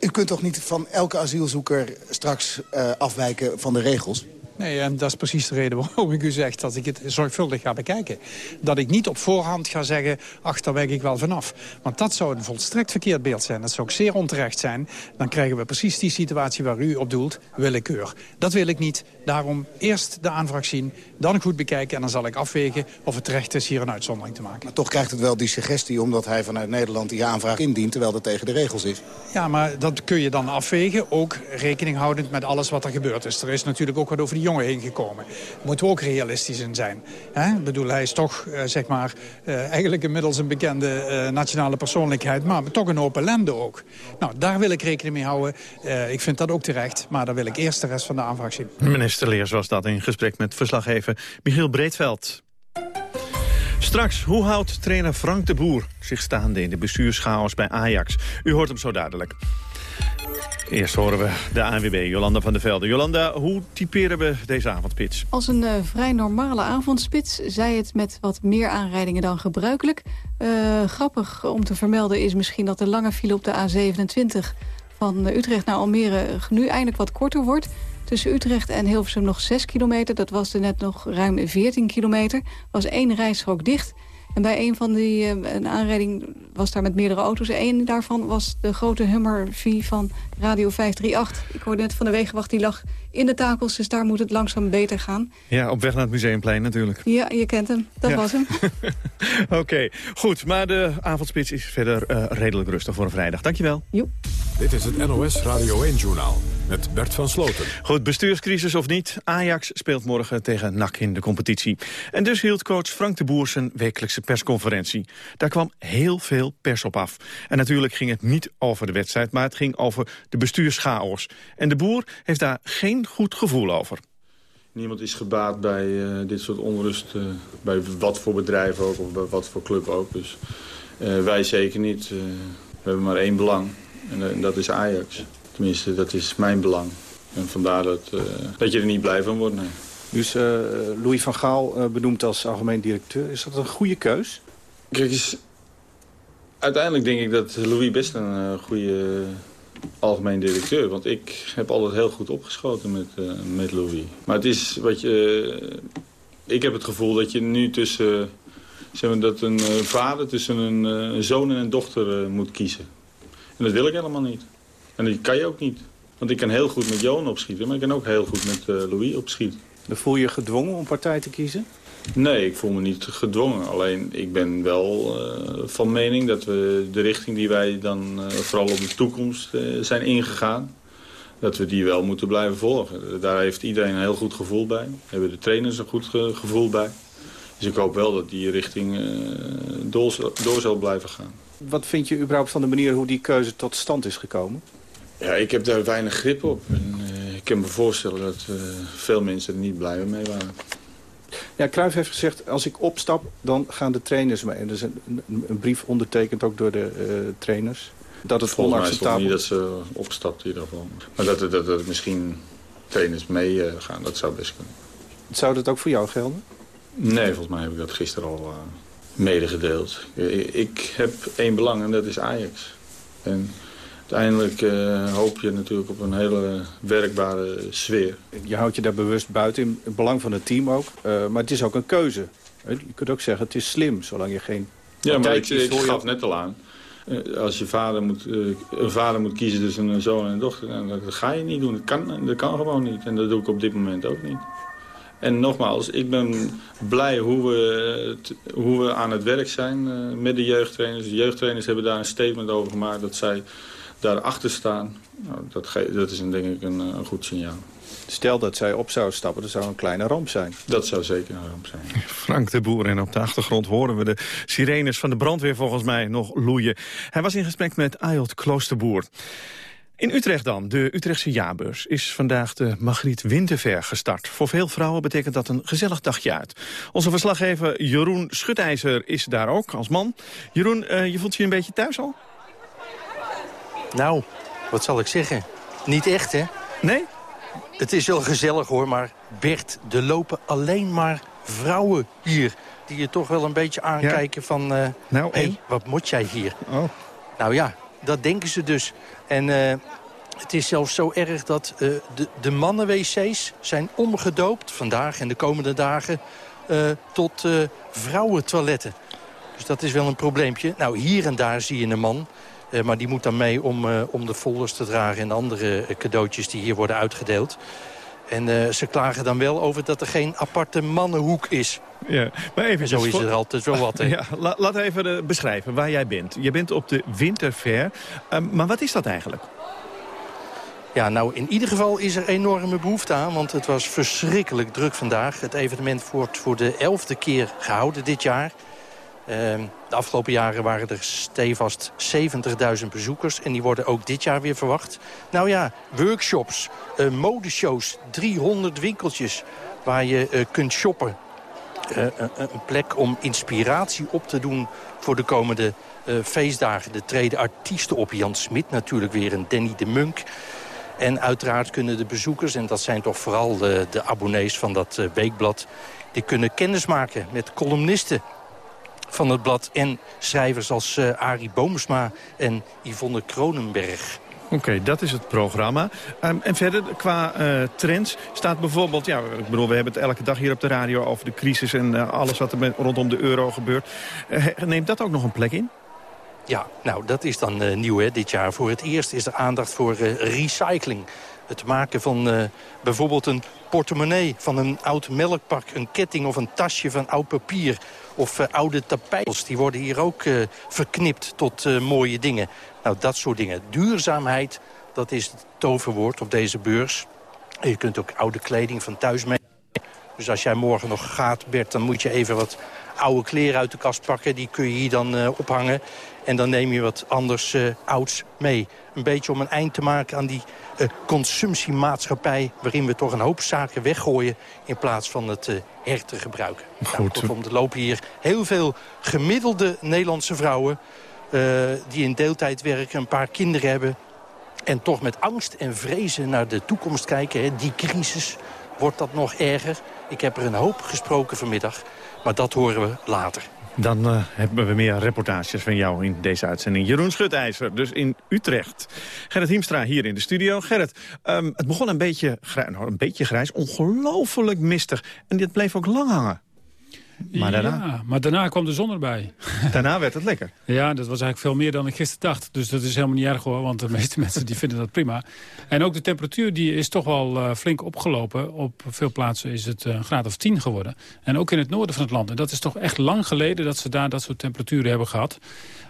U kunt toch niet van elke asielzoeker straks afwijken van de regels? Nee, en dat is precies de reden waarom ik u zeg dat ik het zorgvuldig ga bekijken. Dat ik niet op voorhand ga zeggen, ach, daar ik wel vanaf. Want dat zou een volstrekt verkeerd beeld zijn. Dat zou ook zeer onterecht zijn. Dan krijgen we precies die situatie waar u op doelt, willekeur. Dat wil ik niet. Daarom eerst de aanvraag zien, dan goed bekijken... en dan zal ik afwegen of het terecht is hier een uitzondering te maken. Maar toch krijgt het wel die suggestie omdat hij vanuit Nederland die aanvraag indient... terwijl dat tegen de regels is. Ja, maar dat kun je dan afwegen, ook rekening houdend met alles wat er gebeurd is. Er is natuurlijk ook wat over die jongen heen gekomen. Daar moeten we ook realistisch in zijn. Hè? Ik bedoel, hij is toch, uh, zeg maar, uh, eigenlijk inmiddels een bekende uh, nationale persoonlijkheid... maar toch een open ellende ook. Nou, daar wil ik rekening mee houden. ik vind dat ook terecht, maar dan wil ik eerst de rest van de aanvraag zien. Minister Leers was dat in gesprek met verslaggever Michiel Breedveld. Straks, hoe houdt trainer Frank de Boer zich staande in de bestuurschaos bij Ajax? U hoort hem zo dadelijk. Eerst horen we de ANWB, Jolanda van der Velde. Jolanda, hoe typeren we deze avondspits? Als een uh, vrij normale avondspits, zij het met wat meer aanrijdingen dan gebruikelijk. Uh, grappig om te vermelden is misschien dat de lange file op de A27... van Utrecht naar Almere nu eindelijk wat korter wordt... Tussen Utrecht en Hilversum nog 6 kilometer. Dat was er net nog ruim 14 kilometer. was één rijstrook dicht. En bij een van die uh, een aanrijding was daar met meerdere auto's. Eén daarvan was de grote Hummer-V van Radio 538. Ik hoorde net van de wegenwacht, die lag in de takels. Dus daar moet het langzaam beter gaan. Ja, op weg naar het Museumplein natuurlijk. Ja, je kent hem. Dat was hem. <laughs> Oké, goed. Maar de avondspits is verder uh, redelijk rustig voor een vrijdag. Dankjewel. Jo. Dit is het NOS Radio 1-journaal met Bert van Sloten. Goed, bestuurscrisis of niet, Ajax speelt morgen tegen NAC in de competitie. En dus hield coach Frank de Boer zijn wekelijkse persconferentie. Daar kwam heel veel pers op af. En natuurlijk ging het niet over de wedstrijd, maar het ging over de bestuurschaos. En de Boer heeft daar geen goed gevoel over. Niemand is gebaat bij uh, dit soort onrust, uh, bij wat voor bedrijf ook, of bij wat voor club ook. Dus uh, wij zeker niet. we hebben maar één belang, en, en, dat is Ajax. Tenminste, dat is mijn belang. En vandaar dat, dat je er niet blij van wordt, nee. Dus Louis van Gaal benoemd als algemeen directeur, is dat een goede keus? Kijk eens, uiteindelijk denk ik dat Louis best een goede algemeen directeur. Want ik heb altijd heel goed opgeschoten met, uh, met Louis. Maar het is wat je... ik heb het gevoel dat je nu tussen... Zeg maar, dat een uh, vader tussen een, uh, een, zoon en een dochter moet kiezen. En dat wil ik helemaal niet. En dat kan je ook niet. Want ik kan heel goed met Johan opschieten, maar ik kan ook heel goed met Louis opschieten. Dan voel je je gedwongen om partij te kiezen? Nee, ik voel me niet gedwongen. Alleen ik ben wel uh, van mening dat we de richting die wij dan uh, vooral op de toekomst zijn ingegaan... dat we die wel moeten blijven volgen. Daar heeft iedereen een heel goed gevoel bij. Hebben de trainers een goed ge gevoel bij. Dus ik hoop wel dat die richting door, door zal blijven gaan. Wat vind je überhaupt van de manier hoe die keuze tot stand is gekomen? Ja, ik heb daar weinig grip op. En, ik kan me voorstellen dat veel mensen er niet blij mee waren. Ja, Cruijff heeft gezegd, als ik opstap, dan gaan de trainers mee. En er is een, een, brief ondertekend ook door de uh, trainers. Dat het Volgens mij is het niet dat ze opstapt in ieder geval. Maar dat, dat, dat misschien trainers mee gaan, dat zou best kunnen. Zou dat ook voor jou gelden? Nee, volgens mij heb ik dat gisteren al medegedeeld. Ik heb één belang en dat is Ajax. En uiteindelijk uh, hoop je natuurlijk op een hele werkbare sfeer. Je houdt je daar bewust buiten, in het belang van het team ook. Uh, maar het is ook een keuze. Je kunt ook zeggen, het is slim, zolang je geen Ja, maar ik, ik gaf net al aan. Uh, als je vader moet, een vader moet kiezen tussen een zoon en een dochter... Nou, dat ga je niet doen. Dat kan, dat kan gewoon niet. En dat doe ik op dit moment ook niet. En nogmaals, ik ben blij hoe we, hoe we aan het werk zijn met de jeugdtrainers. De jeugdtrainers hebben daar een statement over gemaakt... dat zij daarachter staan, nou, dat, dat is een, denk ik een, een, goed signaal. Stel dat zij op zou stappen, dat zou een kleine ramp zijn. Dat zou zeker een ramp zijn. Frank de Boer en op de achtergrond horen we de sirenes van de brandweer volgens mij nog loeien. Hij was in gesprek met Ayot Kloosterboer. In Utrecht dan, de Utrechtse jaarbeurs, is vandaag de Margriet Winterver gestart. Voor veel vrouwen betekent dat een gezellig dagje uit. Onze verslaggever Jeroen Schutijzer is daar ook als man. Jeroen, uh, je voelt je een beetje thuis al? Nou, wat zal ik zeggen? Niet echt, hè? Nee? Het is wel gezellig, hoor, maar Bert, er lopen alleen maar vrouwen hier... die je toch wel een beetje aankijken ja. van... Uh, nou, hé, hey, wat moet jij hier? Oh. Nou ja, dat denken ze dus. En uh, het is zelfs zo erg dat uh, de, de mannen-wc's zijn omgedoopt... vandaag en de komende dagen tot vrouwentoiletten. Dus dat is wel een probleempje. Nou, hier en daar zie je een man... Maar die moet dan mee om, om de folders te dragen en andere cadeautjes die hier worden uitgedeeld. En ze klagen dan wel over dat er geen aparte mannenhoek is. Ja, maar even zo is er altijd zo wat. <laughs> ja, la, laat even beschrijven waar jij bent. Je bent op de Winterfair. Ehm, maar wat is dat eigenlijk? Ja, nou in ieder geval is er enorme behoefte aan. Want het was verschrikkelijk druk vandaag. Het evenement wordt voor de elfde keer gehouden dit jaar. Uh, de afgelopen jaren waren er stevast 70.000 bezoekers. En die worden ook dit jaar weer verwacht. Nou ja, workshops, uh, modeshows, 300 winkeltjes waar je uh, kunt shoppen. Uh, een plek om inspiratie op te doen voor de komende feestdagen. Er treden artiesten op. Jan Smit natuurlijk weer en Danny de Munk. En uiteraard kunnen de bezoekers, en dat zijn toch vooral de, de abonnees van dat weekblad... die kunnen kennismaken met columnisten van het blad. En schrijvers als uh, Arie Boomsma en Yvonne Kronenberg. Oké, dat is het programma. Ehm, en verder, qua uh, trends, staat bijvoorbeeld... Ja, ik bedoel, we hebben het elke dag hier op de radio over de crisis... en uh, alles wat er met, rondom de euro gebeurt. Neemt dat ook nog een plek in? Ja, nou, dat is dan nieuw hè, dit jaar. Voor het eerst is er aandacht voor recycling. Het maken van bijvoorbeeld een portemonnee van een oud melkpak... een ketting of een tasje van oud papier of uh, oude tapijten. Die worden hier ook uh, verknipt tot uh, mooie dingen. Nou, dat soort dingen. Duurzaamheid, dat is het toverwoord op deze beurs. je kunt ook oude kleding van thuis mee. Dus als jij morgen nog gaat, Bert, dan moet je even wat oude kleren uit de kast pakken. Die kun je hier dan ophangen. En dan neem je wat anders ouds mee. Een beetje om een eind te maken aan die uh, consumptiemaatschappij... waarin we toch een hoop zaken weggooien in plaats van het uh, hertegebruiken. Goed. Nou, er lopen hier heel veel gemiddelde Nederlandse vrouwen... Die in deeltijd werken, een paar kinderen hebben... en toch met angst en vrezen naar de toekomst kijken. Hè. Die crisis, wordt dat nog erger? Ik heb er een hoop gesproken vanmiddag, maar dat horen we later. Dan uh, hebben we meer reportages van jou in deze uitzending. Jeroen Schutijzer, dus in Utrecht. Gerrit Hiemstra hier in de studio. Gerrit, um, het begon een beetje, nou, een beetje grijs, ongelooflijk mistig. En dit bleef ook lang hangen. Maar daarna? Ja, maar daarna kwam de zon erbij. <laughs> Daarna werd het lekker. Ja, dat was eigenlijk veel meer dan ik gisteren dacht. Dus dat is helemaal niet erg hoor, want de <laughs> meeste mensen die vinden dat prima. En ook de temperatuur die is toch wel uh, flink opgelopen. Op veel plaatsen is het uh, een graad of 10 geworden. En ook in het noorden van het land. En dat is toch echt lang geleden dat ze daar dat soort temperaturen hebben gehad.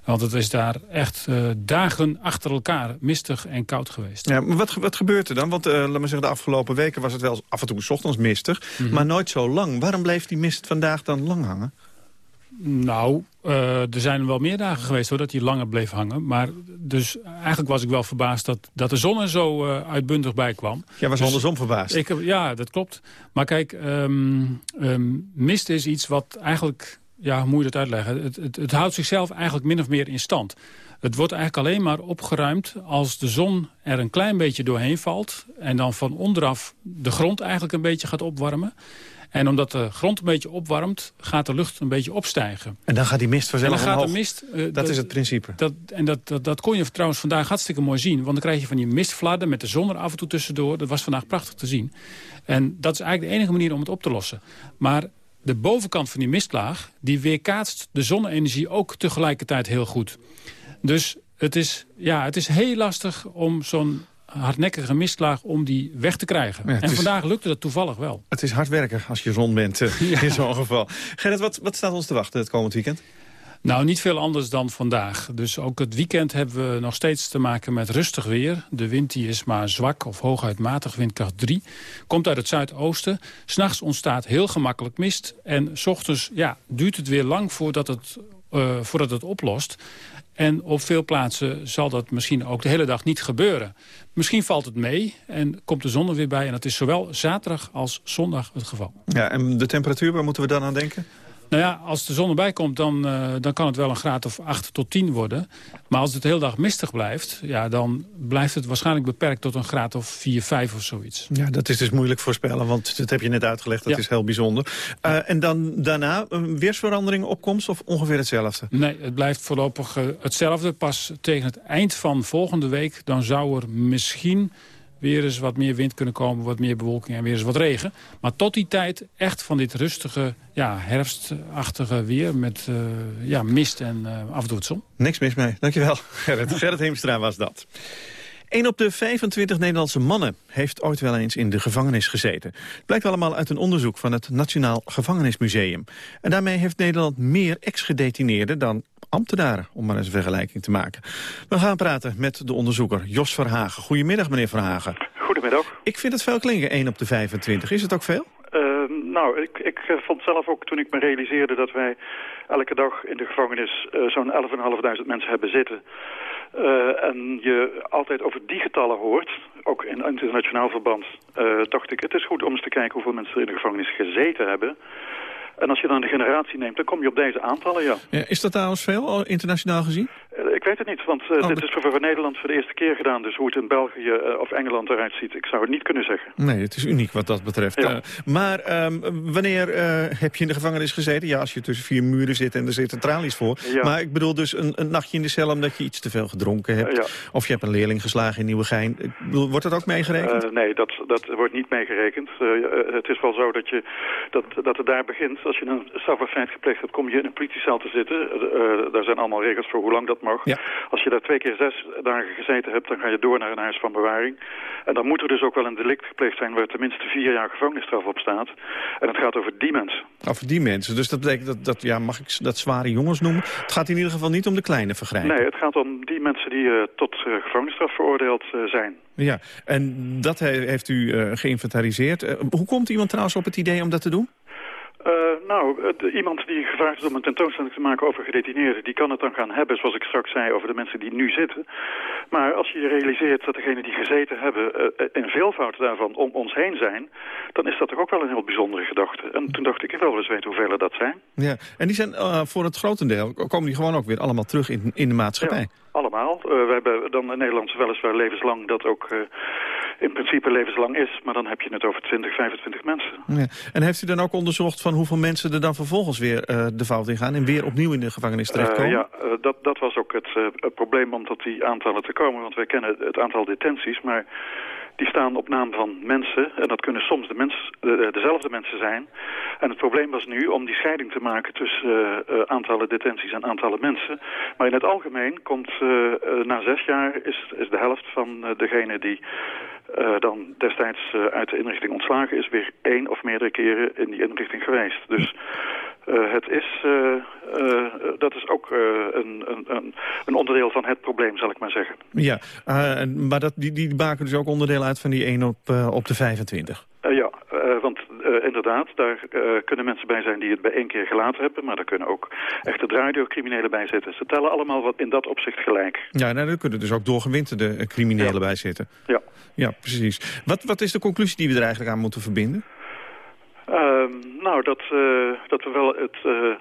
Want het is daar echt uh, dagen achter elkaar mistig en koud geweest. Ja, maar wat, wat gebeurt er dan? Want uh, laat maar zeggen, de afgelopen weken was het wel af en toe s ochtends mistig. Mm -hmm. Maar nooit zo lang. Waarom bleef die mist vandaag dan lang hangen? Nou, uh, er zijn wel meer dagen geweest hoor, dat hij langer bleef hangen. Maar dus eigenlijk was ik wel verbaasd dat, dat de zon er zo uh, uitbundig bij kwam. Jij was dus, andersom verbaasd. Ik, ja, dat klopt. Maar kijk, um, um, mist is iets wat eigenlijk ja, hoe moet je dat uitleggen? Het, het, het, houdt zichzelf eigenlijk min of meer in stand. Het wordt eigenlijk alleen maar opgeruimd als de zon er een klein beetje doorheen valt... en dan van onderaf de grond eigenlijk een beetje gaat opwarmen. En omdat de grond een beetje opwarmt, gaat de lucht een beetje opstijgen. En dan gaat die mist vanzelf en dan omhoog. gaat de mist, uh, dat, dat, is het principe. Dat, en dat, dat, dat kon je trouwens vandaag hartstikke mooi zien. Want dan krijg je van die mistvladden met de zon er af en toe tussendoor. Dat was vandaag prachtig te zien. En dat is eigenlijk de enige manier om het op te lossen. Maar de bovenkant van die mistlaag... die weerkaatst de zonne-energie ook tegelijkertijd heel goed. Dus het is, ja, het is heel lastig om zo'n hardnekkige mistlaag om die weg te krijgen. Ja, en is, vandaag lukte dat toevallig wel. Het is hard werken als je zon bent uh, <laughs> ja. in zo'n geval. Gerrit, wat, wat staat ons te wachten het komend weekend? Nou, niet veel anders dan vandaag. Dus ook het weekend hebben we nog steeds te maken met rustig weer. De wind die is maar zwak of hooguit matig, windkracht 3. Komt uit het zuidoosten. S'nachts ontstaat heel gemakkelijk mist. En s ochtends ja, duurt het weer lang voordat het, uh, voordat het oplost. En op veel plaatsen zal dat misschien ook de hele dag niet gebeuren. Misschien valt het mee en komt de zon er weer bij. En dat is zowel zaterdag als zondag het geval. Ja, en de temperatuur, waar moeten we dan aan denken? Nou ja, als de zon erbij komt, dan, uh, dan kan het wel een graad of 8 tot 10 worden. Maar als het de hele dag mistig blijft, ja, dan blijft het waarschijnlijk beperkt tot een graad of 4, 5 of zoiets. Ja, dat is dus moeilijk voorspellen, want dat heb je net uitgelegd. Dat ja. is heel bijzonder. Uh, en dan daarna een weersverandering opkomst of ongeveer hetzelfde? Nee, het blijft voorlopig uh, hetzelfde. Pas tegen het eind van volgende week, dan zou er misschien weer eens wat meer wind kunnen komen, wat meer bewolking en weer eens wat regen. Maar tot die tijd echt van dit rustige, ja, herfstachtige weer met uh, ja, mist en uh, af en toe het zon. Niks mis mee. Dankjewel, <laughs> Gerrit. Gerrit Heemstra was dat. 1 op de 25 Nederlandse mannen heeft ooit wel eens in de gevangenis gezeten. Het blijkt allemaal uit een onderzoek van het Nationaal Gevangenismuseum. En daarmee heeft Nederland meer ex-gedetineerden dan ambtenaren, om maar eens een vergelijking te maken. We gaan praten met de onderzoeker Jos Verhagen. Goedemiddag, meneer Verhagen. Goedemiddag. Ik vind het veel klinken, 1 op de 25. Is het ook veel? Uh, nou, ik, ik vond zelf ook toen ik me realiseerde dat wij elke dag in de gevangenis uh, zo'n 11.500 mensen hebben zitten. Uh, en je altijd over die getallen hoort, ook in internationaal verband, dacht ik, het is goed om eens te kijken hoeveel mensen er in de gevangenis gezeten hebben. En als je dan de generatie neemt, dan kom je op deze aantallen, ja. ja is dat trouwens veel, internationaal gezien? Ik weet het niet, want eh, dit is voor, voor Nederland voor de eerste keer gedaan. Dus hoe het in België eh, of Engeland eruit ziet, ik zou het niet kunnen zeggen. Nee, het is uniek wat dat betreft. Eh, maar ehm, wanneer heb je in de gevangenis gezeten? Ja, als je tussen vier muren zit en er zitten tralies voor. Ja. Maar ik bedoel dus een, een nachtje in de cel omdat je iets te veel gedronken hebt. Ja. Of je hebt een leerling geslagen in Nieuwegein. Bedoel, wordt dat ook meegerekend? Nee, dat, dat wordt niet meegerekend. Het is wel zo dat, je, dat, dat het daar begint. Als je een strafbaar gepleegd hebt, kom je in een politiecel te zitten. Daar zijn allemaal regels voor hoe lang dat mag. Als je daar twee keer zes dagen gezeten hebt, dan ga je door naar een huis van bewaring. En dan moet er dus ook wel een delict gepleegd zijn waar tenminste vier jaar gevangenisstraf op staat. En het gaat over die mensen. Over die mensen. Dus dat betekent dat, dat ja, mag ik dat zware jongens noemen? Het gaat in ieder geval niet om de kleine vergrijpen. Nee, het gaat om die mensen die eh, tot eh, gevangenisstraf veroordeeld eh, zijn. Ja, en dat he- heeft u geïnventariseerd. Hoe komt iemand trouwens op het idee om dat te doen? Eh, nou, iemand die gevraagd is om een tentoonstelling te maken over gedetineerden... die kan het dan gaan hebben, zoals ik straks zei, over de mensen die nu zitten. Maar als je je realiseert dat degenen die gezeten hebben... eh, in veelvoud daarvan om ons heen zijn... dan is dat toch ook wel een heel bijzondere gedachte. En toen dacht ik, ik wil wel eens weten hoeveel er dat zijn. Ja, en die zijn eh, voor het grotendeel, komen die gewoon ook weer allemaal terug in, in de maatschappij. Allemaal. We hebben dan in Nederland weliswaar levenslang... dat ook in principe levenslang is. Maar dan heb je het over 20, 25 mensen. Ja. En heeft u dan ook onderzocht van hoeveel mensen er dan vervolgens weer eh, de fout in gaan... en weer opnieuw in de gevangenis terechtkomen? Eh, ja, eh, dat, dat was ook het, het probleem om tot die aantallen te komen. Want wij kennen het aantal detenties, maar die staan op naam van mensen. En dat kunnen soms de mens, de- dezelfde mensen zijn. En het probleem was nu om die scheiding te maken tussen eh, eh, aantallen detenties en aantallen mensen. Maar in het algemeen komt eh, eh, na zes jaar is, is de helft van eh, degene die eh, dan destijds eh, uit de inrichting ontslagen is... weer één of meerdere keren in die inrichting geweest. Dus eh, het is, eh, eh, dat is ook een, een, een, onderdeel van het probleem, zal ik maar zeggen. Ja, maar dat, die, die maken dus ook onderdeel uit van die 1 op, op de 25. Eh, ja, want inderdaad, daar kunnen mensen bij zijn die het bij één keer gelaten hebben. Maar daar kunnen ook echte draaideurcriminelen bij zitten. Ze tellen allemaal wat in dat opzicht gelijk. Ja, nou, daar kunnen dus ook doorgewinterde criminelen bij zitten. Ja. Ja, precies. Wat, wat is de conclusie die we er eigenlijk aan moeten verbinden? Ehm, nou, dat, eh, dat we wel het... eh,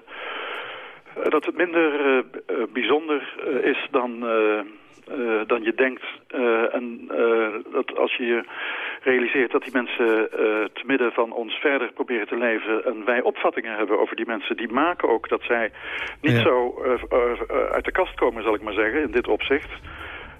dat het minder eh, bijzonder is dan, dan je denkt. En dat als je je realiseert dat die mensen te midden van ons verder proberen te leven... en wij opvattingen hebben over die mensen... die maken ook dat zij niet Ja. zo uit de kast komen, zal ik maar zeggen, in dit opzicht...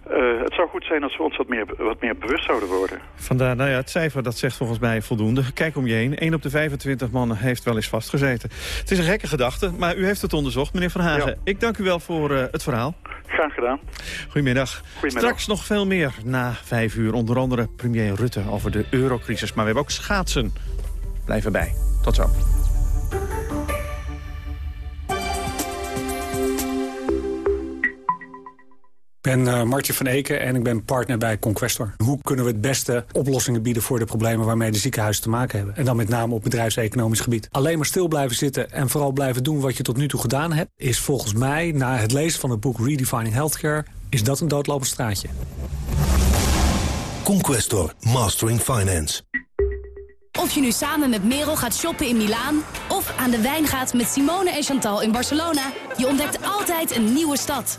Eh, het zou goed zijn als we ons wat meer, wat meer bewust zouden worden. Vandaar, nou ja, het cijfer dat zegt volgens mij voldoende. Kijk om je heen. 1 op de 25 mannen heeft wel eens vastgezeten. Het is een gekke gedachte, maar u heeft het onderzocht, meneer Van Hagen. Ik dank u wel voor eh, het verhaal. Graag gedaan. Goedemiddag. Straks nog veel meer na vijf uur. Onder andere premier Rutte over de eurocrisis. Maar we hebben ook schaatsen. Blijf erbij. Tot zo. Ik ben eh Martje van Eken en ik ben partner bij Conquestor. Hoe kunnen we het beste oplossingen bieden voor de problemen waarmee de ziekenhuizen te maken hebben? En dan met name op bedrijfseconomisch gebied. Alleen maar stil blijven zitten en vooral blijven doen wat je tot nu toe gedaan hebt... is volgens mij, na het lezen van het boek Redefining Healthcare... is dat een doodlopend straatje. Conquestor, Mastering Finance. Of je nu samen met Merel gaat shoppen in Milaan... of aan de wijn gaat met Simone en Chantal in Barcelona... je ontdekt altijd een nieuwe stad.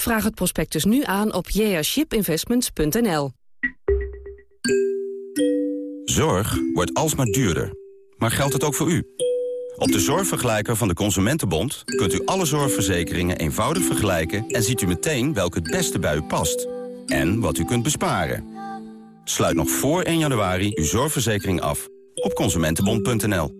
Vraag het prospectus nu aan op jashipinvestments.nl. Zorg wordt alsmaar duurder. Maar geldt het ook voor u? Op de zorgvergelijker van de Consumentenbond kunt u alle zorgverzekeringen eenvoudig vergelijken... en ziet u meteen welke het beste bij u past. En wat u kunt besparen. Sluit nog voor 1 januari uw zorgverzekering af op consumentenbond.nl.